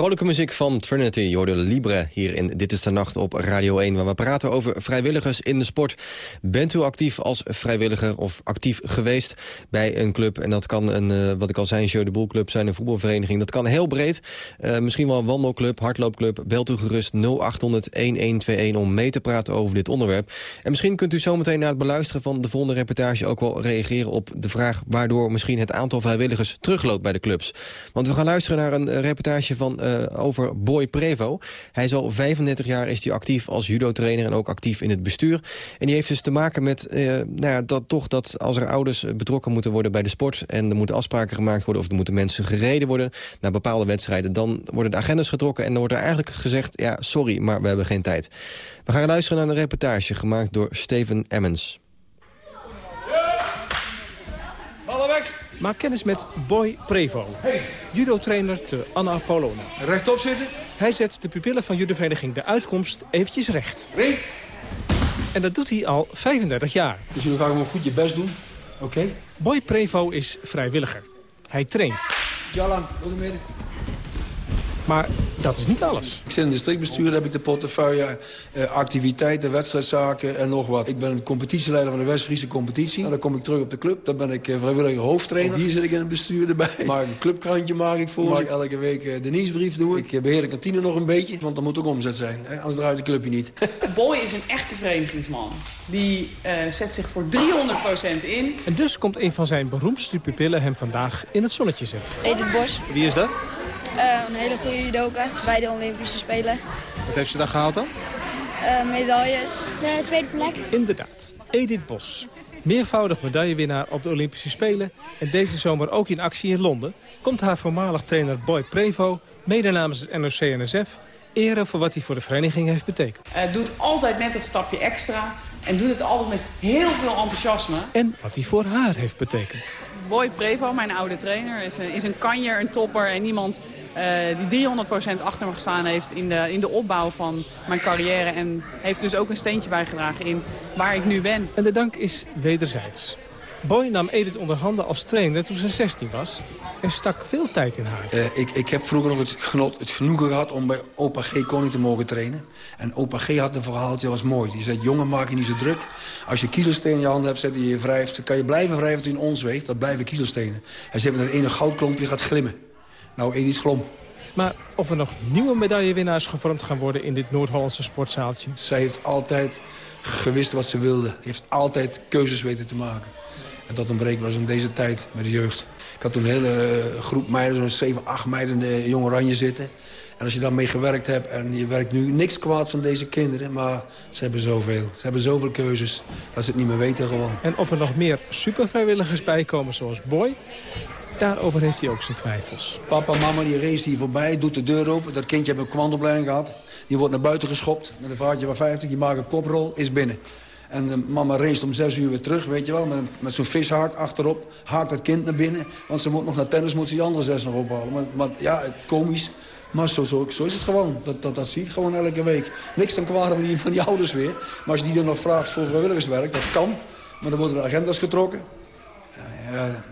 Vrolijke muziek van Trinity, je hoorde Libre hier in Dit is de Nacht op Radio 1... waar we praten over vrijwilligers in de sport. Bent u actief als vrijwilliger of actief geweest bij een club? En dat kan, een, eh, wat ik al zei, een Jeu de Boel club zijn, een voetbalvereniging. Dat kan heel breed. Eh, misschien wel een wandelclub, hardloopclub. Belt u gerust 0800-1121 om mee te praten over dit onderwerp. En misschien kunt u zometeen na het beluisteren van de volgende reportage... ook wel reageren op de vraag waardoor misschien het aantal vrijwilligers terugloopt bij de clubs. Want we gaan luisteren naar een reportage van eh, over Boy Prevo. Hij is al 35 jaar is hij actief als judo-trainer en ook actief in het bestuur. En die heeft dus te maken met eh, nou ja, dat toch dat als er ouders eh, betrokken moeten worden bij de sport... en er moeten afspraken gemaakt worden of er moeten mensen gereden worden... naar bepaalde wedstrijden, dan worden de agendas getrokken... en dan wordt er eigenlijk gezegd, ja, sorry, maar we hebben geen tijd. We gaan luisteren naar een reportage gemaakt door Steven Emmons. Maak kennis met Boy Prevo, judo-trainer te Anna Paulona. Rechtop zitten. Hij zet de pupillen van judovereniging De Uitkomst eventjes recht. En dat doet hij al 35 jaar. Dus jullie gaan gewoon goed je best doen. Oké. Boy Prevo is vrijwilliger. Hij traint. Jalan, midden. Maar dat is niet alles. Ik zit in het districtbestuur, daar heb ik de portefeuille, eh, activiteiten, wedstrijdzaken en nog wat. Ik ben competitieleider van de West-Friese competitie. Nou, dan kom ik terug op de club, dan ben ik eh, vrijwilliger hoofdtrainer. Hier zit ik in het bestuur erbij. Maak een clubkrantje maak ik voor. Maak elke week eh, de nieuwsbrief doen. Ik eh, beheer de kantine nog een beetje, want er moet ook omzet zijn. Hè? Anders draait de clubje niet. Boy is een echte verenigingsman. Die eh, zet zich voor 300% in. En dus komt een van zijn beroemdste pupillen hem vandaag in het zonnetje zetten. Edith Bos, Wie is dat? Eh, een hele goede judoka bij de Olympische Spelen. Wat heeft ze dan gehaald dan? Eh, medailles. De tweede plek. Inderdaad, Edith Bos. Meervoudig medaillewinnaar op de Olympische Spelen... en deze zomer ook in actie in Londen... komt haar voormalig trainer Boy Prevo... mede namens het NOC-NSF... eren voor wat hij voor de vereniging heeft betekend. Doet altijd net dat stapje extra. En doet het altijd met heel veel enthousiasme. En wat hij voor haar heeft betekend. Boy Prevo, mijn oude trainer, is een, is een kanjer, een topper. En iemand eh, die 300% achter me gestaan heeft in de, in de opbouw van mijn carrière. En heeft dus ook een steentje bijgedragen in waar ik nu ben. En de dank is wederzijds. Boy nam Edith onder handen als trainer toen ze 16 was... en stak veel tijd in haar. Eh, ik, ik heb vroeger nog het, genot, het genoegen gehad om bij opa G. Koning te mogen trainen. En opa G. had een verhaaltje, dat was mooi. Die zei, jongen, maak je niet zo druk. Als je kiezelstenen in je handen hebt, zet die je wrijft... dan kan je blijven wrijven tot je in ons weegt. Dat blijven kiezelstenen. Hij zei, met een ene goudklompje gaat glimmen. Nou, Edith glom. Maar of er nog nieuwe medaillewinnaars gevormd gaan worden... in dit Noord-Hollandse sportzaaltje? Zij heeft altijd gewist wat ze wilde. Heeft altijd keuzes weten te maken. En dat ontbreekt was in deze tijd met de jeugd. Ik had toen een hele groep meiden, zo'n 7, 8 meiden in de Jong Oranje zitten. En als je daarmee gewerkt hebt en je werkt nu niks kwaad van deze kinderen... maar ze hebben zoveel. Ze hebben zoveel keuzes dat ze het niet meer weten gewoon. En of er nog meer supervrijwilligers bij komen zoals Boy... daarover heeft hij ook zijn twijfels. Papa en mama die race hier voorbij, doet de deur open. Dat kindje heeft een commandopleiding gehad. Die wordt naar buiten geschopt met een vaartje van 50. Die maakt een koprol, is binnen. En de mama race om zes uur weer terug, weet je wel. Met, met zo'n vishaak achterop. Haakt dat kind naar binnen. Want ze moet nog naar tennis, moet ze die andere zes nog ophalen. Maar, maar ja, het, komisch. Maar zo, zo, zo is het gewoon. Dat, dat, dat zie ik gewoon elke week. Niks ten kwade van die, van die ouders weer. Maar als die dan nog vraagt voor vrijwilligerswerk, dat kan. Maar dan worden er agendas getrokken. Ja, ja,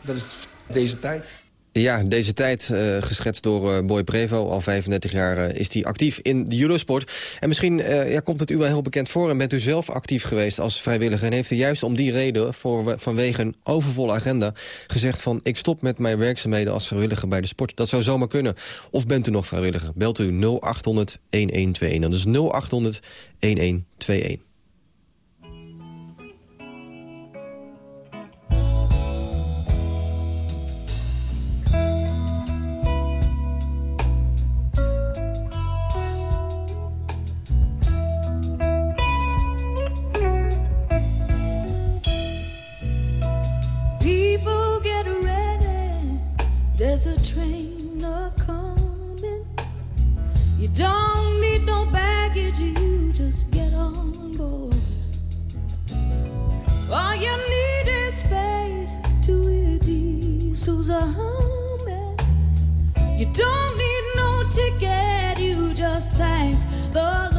dat is deze tijd. Ja, deze tijd, eh, geschetst door eh, Boy Prevo. Al 35 jaar eh, is hij actief in de judosport. En misschien ja, komt het u wel heel bekend voor... en bent u zelf actief geweest als vrijwilliger... en heeft u juist om die reden, voor, vanwege een overvolle agenda... gezegd van, ik stop met mijn werkzaamheden als vrijwilliger bij de sport. Dat zou zomaar kunnen. Of bent u nog vrijwilliger? Belt u 0800 1121. Dat is 0800 don't need no baggage, you just get on board. All you need is faith to it is who's a. You don't need no ticket, you just thank the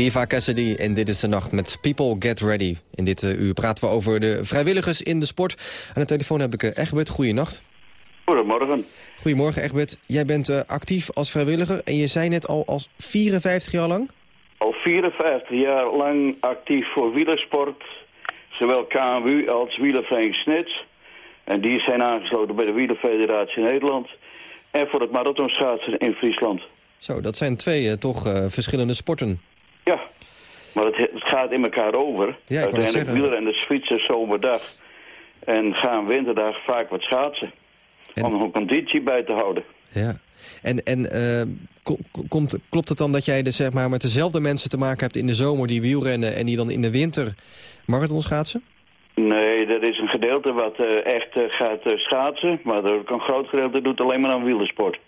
Eva Cassidy en Dit is de Nacht met People Get Ready. In dit eh, uur praten we over de vrijwilligers in de sport. Aan de telefoon heb ik uh, Egbert. Goeienacht. Goedemorgen. Goedemorgen Egbert. Jij bent uh, actief als vrijwilliger en je zei net al als 54 jaar lang? Al 54 jaar lang actief voor wielersport. Zowel KMU als wielervereniging Snits. En die zijn aangesloten bij de Wielerfederatie Nederland. En voor het marathonschaatsen in Friesland. Zo, dat zijn twee toch verschillende sporten. Ja, maar het, het, gaat in elkaar over. Ja, Uiteindelijk wielrennen, fietsen zomerdag. En gaan winterdag vaak wat schaatsen. En... Om een conditie bij te houden. Ja, en, en uh, komt, klopt het dan dat jij de, zeg maar, met dezelfde mensen te maken hebt in de zomer die wielrennen... en die dan in de winter marathon schaatsen? Nee, er is een gedeelte wat uh, echt uh, gaat uh, schaatsen. Maar er ook een groot gedeelte doet alleen maar aan wielersport.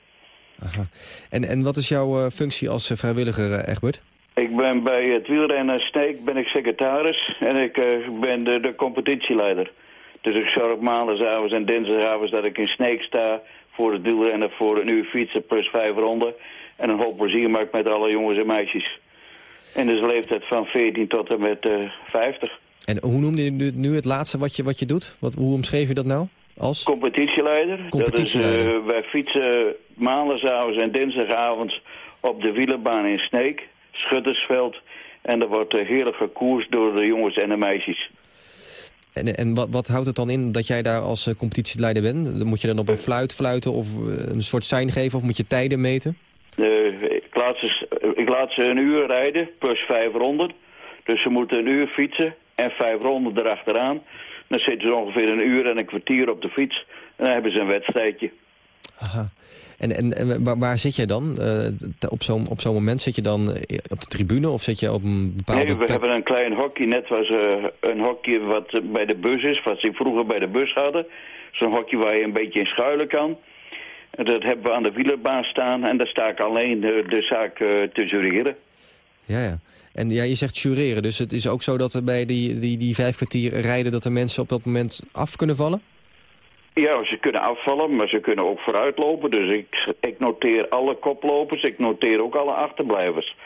Aha. En, en wat is jouw functie als vrijwilliger, Egbert? Ik ben bij het wielrennen Sneek ben ik secretaris en ik ben de, de competitieleider. Dus ik zorg maandagavond en dinsdagavond dat ik in Sneek sta voor het wielrennen voor een uur fietsen plus vijf ronden. En een hoop plezier maak met alle jongens en meisjes. En dus de leeftijd van 14 tot en met 50. En hoe noemde je nu het laatste wat je, wat je doet? Wat, hoe omschreef je dat nou? Als? Competitieleider. Competitieleider. Dat is, uh, wij fietsen maandagavond en dinsdagavond op de wielerbaan in Sneek. Schuttersveld. En er wordt uh, heerlijk gekoerst door de jongens en de meisjes. En, en wat, wat houdt het dan in dat jij daar als uh, competitieleider bent? Moet je dan op een fluit fluiten of een soort sein geven of moet je tijden meten? ik, laat ze, ik laat ze een uur rijden plus vijf ronden. Dus ze moeten een uur fietsen en vijf ronden erachteraan. Dan zitten ze ongeveer een uur en een kwartier op de fiets. En dan hebben ze een wedstrijdje. Aha. En, en, en waar, waar, zit jij dan? Uh, op zo'n op zo'n moment zit je dan op de tribune of zit je op een bepaalde Nee, we hebben een klein hockey, net was uh, een hockey wat bij de bus is, wat ze vroeger bij de bus hadden. Zo'n hockey waar je een beetje in schuilen kan. En dat hebben we aan de wielerbaan staan en daar sta ik alleen de, de zaak uh, te jureren. Ja, ja. En ja, je zegt jureren, dus het is ook zo dat er bij die, die, die vijf kwartier rijden... dat er mensen op dat moment af kunnen vallen? Ja, ze kunnen afvallen, maar ze kunnen ook vooruitlopen. Dus ik, ik noteer alle koplopers, ik noteer ook alle achterblijvers.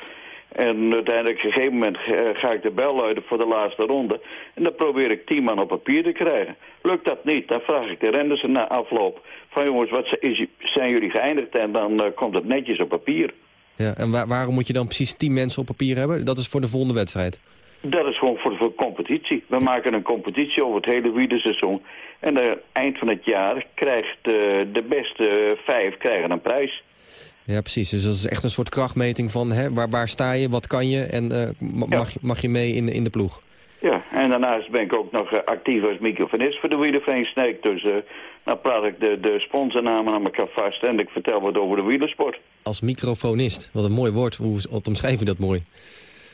En uiteindelijk, op een gegeven moment ga ik de bel luiden voor de laatste ronde. En dan probeer ik tien man op papier te krijgen. Lukt dat niet, dan vraag ik de renners na afloop. Van jongens, wat zijn jullie geëindigd? En dan uh, komt het netjes op papier. Ja, en waar, waarom moet je dan precies tien mensen op papier hebben? Dat is voor de volgende wedstrijd. Dat is gewoon voor de voor competitie. We maken een competitie over het hele wielerseizoen. En aan het eind van het jaar krijgt de, de beste vijf krijgen een prijs. Ja, precies. Dus dat is echt een soort krachtmeting van hè, waar, waar sta je, wat kan je en uh, mag, ja. mag je mee in, in de ploeg. Ja, en daarnaast ben ik ook nog actief als microfonist voor de wielervereniging Sneek. Dus uh, dan praat ik de, de sponsornamen aan elkaar vast en ik vertel wat over de wielersport. Als microfonist, wat een mooi woord. Hoe wat omschrijf je dat mooi?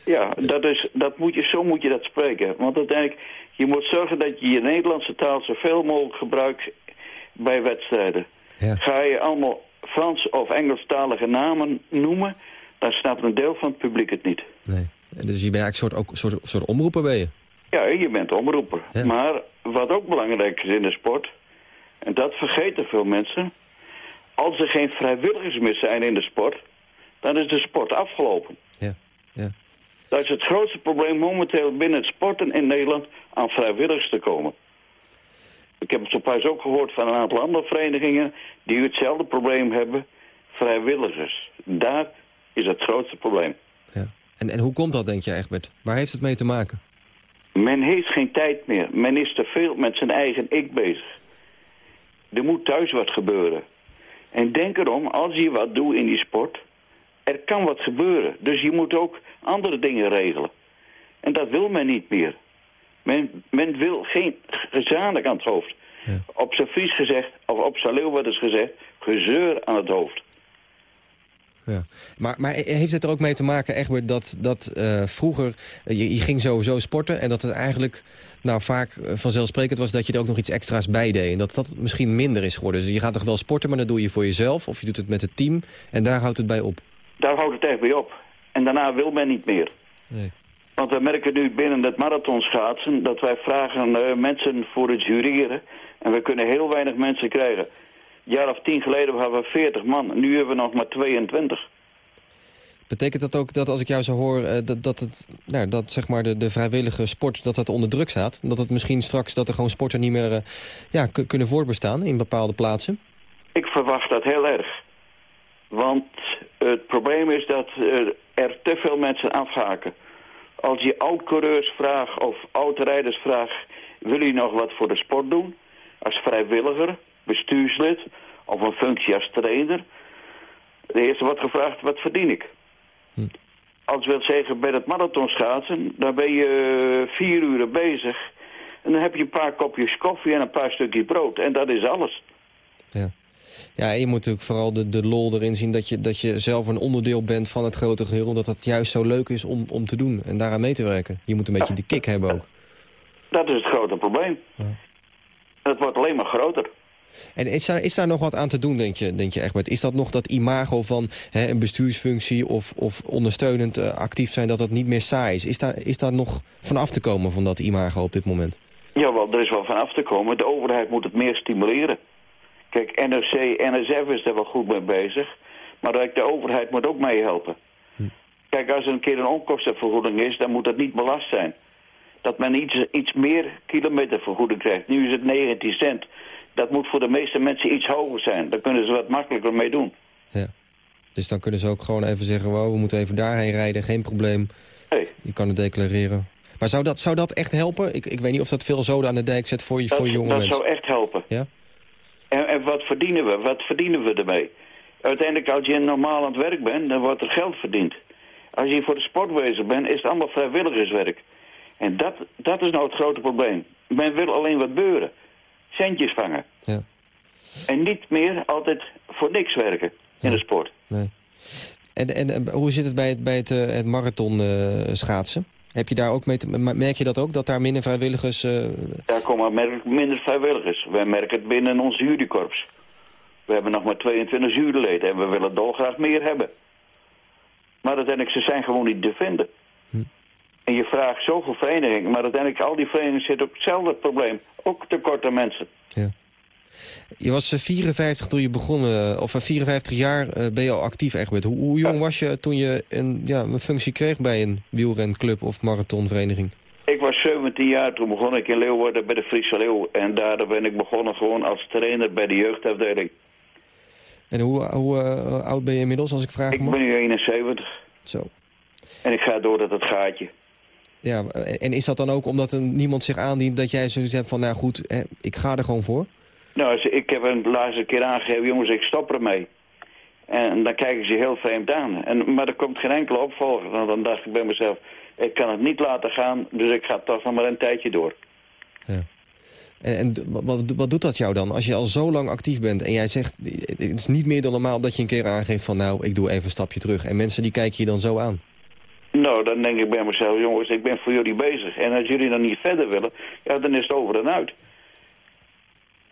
Ja, dat is, dat moet je, zo moet je dat spreken. Want uiteindelijk, je moet zorgen dat je je Nederlandse taal zoveel mogelijk gebruikt bij wedstrijden. Ja. Ga je allemaal Frans of Engelstalige namen noemen, dan snapt een deel van het publiek het niet. Nee. Dus je bent eigenlijk een soort, ook, soort, soort omroeper, ben je? Ja, je bent omroeper. Ja. Maar wat ook belangrijk is in de sport, en dat vergeten veel mensen... als er geen vrijwilligers meer zijn in de sport, dan is de sport afgelopen. Ja, ja. Dat is het grootste probleem momenteel binnen het sporten in Nederland aan vrijwilligers te komen. Ik heb het zo pas ook gehoord van een aantal andere verenigingen die hetzelfde probleem hebben. Vrijwilligers. Daar is het grootste probleem. Ja. En, en hoe komt dat, denk je, Egbert? Waar heeft het mee te maken? Men heeft geen tijd meer. Men is te veel met zijn eigen ik bezig. Er moet thuis wat gebeuren. En denk erom, als je wat doet in die sport, er kan wat gebeuren. Dus je moet ook andere dingen regelen. En dat wil men niet meer. Men, men wil geen gezanik aan het hoofd. Ja. Op zijn Fries gezegd, of op zijn Leeuwarders gezegd, gezeur aan het hoofd. Ja. Maar, maar heeft het er ook mee te maken, Egbert, dat, dat uh, vroeger... Uh, je, je, ging sowieso sporten en dat het eigenlijk nou, vaak uh, vanzelfsprekend was... dat je er ook nog iets extra's bij deed. En dat dat misschien minder is geworden. Dus je gaat nog wel sporten, maar dat doe je voor jezelf... of je doet het met het team en daar houdt het bij op. Daar houdt het echt bij op. En daarna wil men niet meer. Nee. Want we merken nu binnen het marathonschaatsen... dat wij vragen mensen voor het jureren... en we kunnen heel weinig mensen krijgen... Een jaar of tien geleden hadden we 40 man. Nu hebben we nog maar 22. Betekent dat ook dat als ik jou zo hoor, eh, dat, dat, het, nou, dat zeg maar de, de vrijwillige sport dat dat onder druk staat? Dat het misschien straks dat er gewoon sporten niet meer eh, ja, ku- kunnen voortbestaan in bepaalde plaatsen? Ik verwacht dat heel erg. Want het probleem is dat er te veel mensen afhaken. Als je oud-coureurs vraagt of oud-rijders vraagt... wil je nog wat voor de sport doen? Als vrijwilliger, bestuurslid of een functie als trainer... De eerste wordt gevraagd, wat verdien ik? Als wil zeggen, bij het marathonschaatsen... dan ben je eh, vier uur bezig... en dan heb je een paar kopjes koffie en een paar stukjes brood. En dat is alles. Ja, en je moet natuurlijk vooral de, de lol erin zien dat je, dat je zelf een onderdeel bent van het grote geheel. Dat het juist zo leuk is om, om te doen en daaraan mee te werken. Je moet een beetje de kick hebben ook. Dat is het grote probleem. Het wordt alleen maar groter. En is daar, is daar nog wat aan te doen, denk je, denk je Egbert? Is dat nog dat imago van hè, een bestuursfunctie of, of ondersteunend eh, actief zijn... dat dat niet meer saai is? Is daar, is daar nog van af te komen van dat imago op dit moment? Jawel, er is wel van af te komen. De overheid moet het meer stimuleren. Kijk, NRC, NSF is er wel goed mee bezig. Maar de overheid moet ook meehelpen. Kijk, als er een keer een onkostenvergoeding is, dan moet dat niet belast zijn. Dat men iets, iets meer kilometervergoeding krijgt. Nu is het 19 cent. Dat moet voor de meeste mensen iets hoger zijn. Daar kunnen ze wat makkelijker mee doen. Dus dan kunnen ze ook gewoon even zeggen... Wow, we moeten even daarheen rijden, geen probleem. Je kan het declareren. Maar zou dat, zou dat echt helpen? Ik, ik weet niet of dat veel zoden aan de dijk zet voor, je, voor dat, jonge dat mensen. zou echt helpen. Ja? En, en wat verdienen we? Wat verdienen we ermee? Uiteindelijk, als je normaal aan het werk bent, dan wordt er geld verdiend. Als je voor de sport bezig bent, is het allemaal vrijwilligerswerk. En dat, dat is nou het grote probleem. Men wil alleen wat beuren. Centjes vangen. Ja. En niet meer altijd voor niks werken in de sport. Nee. En, en, en hoe zit het bij het, bij het, eh, het marathon eh, schaatsen? Heb je daar ook mee te, merk je dat ook, dat daar minder vrijwilligers... eh, Daar komen merk- minder vrijwilligers. Wij merken het binnen ons jurykorps. We hebben nog maar 22 juryleden en we willen dolgraag meer hebben. Maar uiteindelijk, ze zijn gewoon niet te vinden. En je vraagt zoveel verenigingen, maar uiteindelijk al die verenigingen zitten op hetzelfde probleem. Ook tekort aan mensen. Je was eh, 54 toen je begon, eh, of eh, 54 jaar eh, ben je al actief, Egbert. Hoe, hoe jong was je toen je een, ja, een functie kreeg bij een wielrenclub of marathonvereniging? Ik was 17 jaar, toen begon ik in Leeuwarden bij de Friese Leeuw. En daar ben ik begonnen gewoon als trainer bij de jeugdafdeling. En hoe, hoe eh, oud ben je inmiddels, als ik vragen Ik mag? ben nu 71. Zo. En ik ga door dat het gaatje. Ja, en en is dat dan ook omdat er niemand zich aandient dat jij zoiets hebt van... nou goed, hè, ik ga er gewoon voor? Nou, ik heb een de laatste keer aangegeven, jongens, ik stop ermee. En dan kijken ze heel vreemd aan. En, maar er komt geen enkele opvolger. Nou, dan dacht ik bij mezelf, ik kan het niet laten gaan, dus ik ga toch nog maar een tijdje door. En, en d- wat, wat doet dat jou dan? Als je al zo lang actief bent en jij zegt... het is niet meer dan normaal dat je een keer aangeeft van... nou, ik doe even een stapje terug. En mensen die kijken je dan zo aan. Nou, dan denk ik bij mezelf, jongens, ik ben voor jullie bezig. En als jullie dan niet verder willen, ja, dan is het over en uit.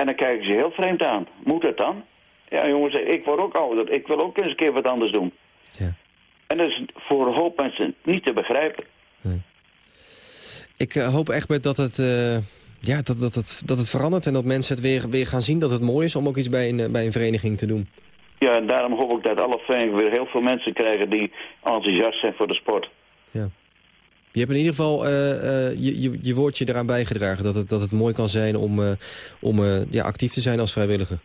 En dan kijken ze heel vreemd aan. Moet dat dan? Ja, jongens, ik word ook ouder. Ik wil ook eens een keer wat anders doen. Ja. En dat is voor een hoop mensen niet te begrijpen. Ik eh, hoop echt dat het, eh, ja, dat, dat, het, dat het verandert... en dat mensen het weer, weer gaan zien dat het mooi is... om ook iets bij een, eh, bij een vereniging te doen. Ja, en daarom hoop ik dat alle verenigingen weer heel veel mensen krijgen die enthousiast zijn voor de sport. Je hebt in ieder geval eh, eh, je, je, je woordje eraan bijgedragen... dat het, dat het mooi kan zijn om, eh, om ja, actief te zijn als vrijwilliger.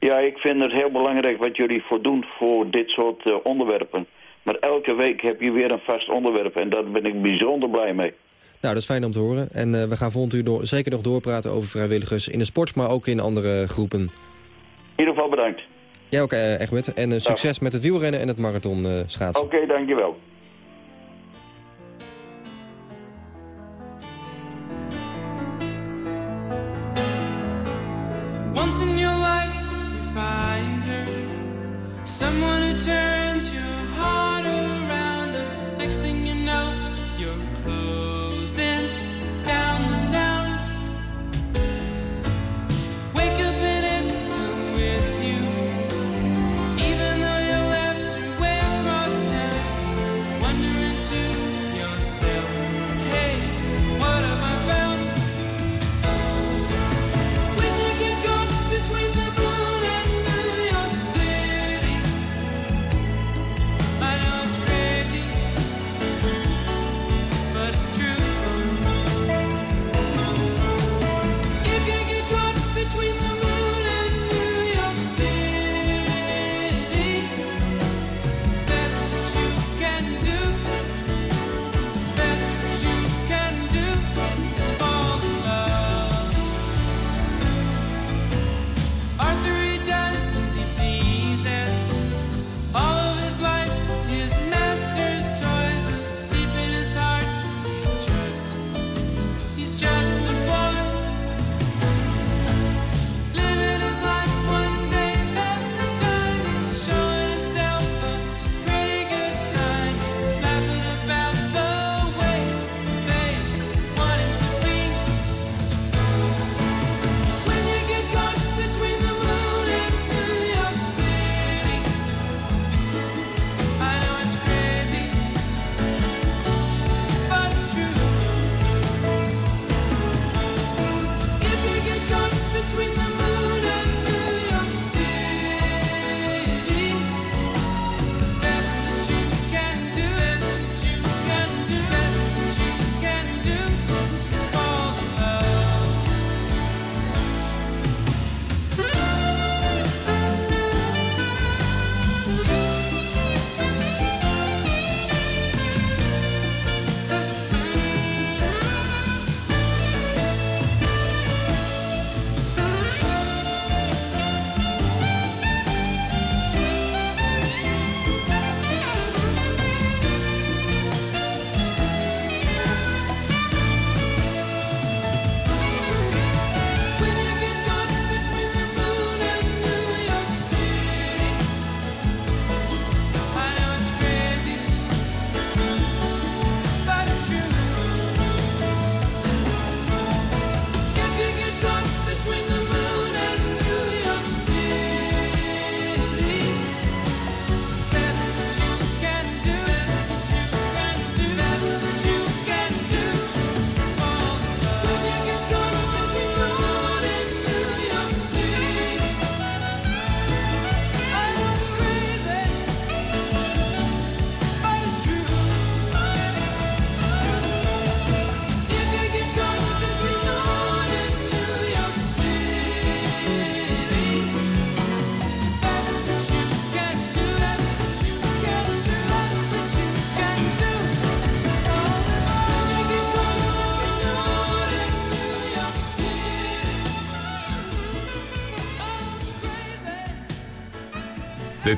Ja, ik vind het heel belangrijk wat jullie voor doen voor dit soort onderwerpen. Maar elke week heb je weer een vast onderwerp en daar ben ik bijzonder blij mee. Nou, dat is fijn om te horen. En we gaan volgend uur door, zeker nog doorpraten over vrijwilligers... in de sport, maar ook in andere groepen. In ieder geval bedankt. Jij ook, Egbert. En succes met het wielrennen en het marathon schaatsen. Oké, dankjewel. Someone who turns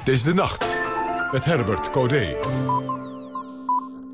Dit is de nacht met Herbert Codé.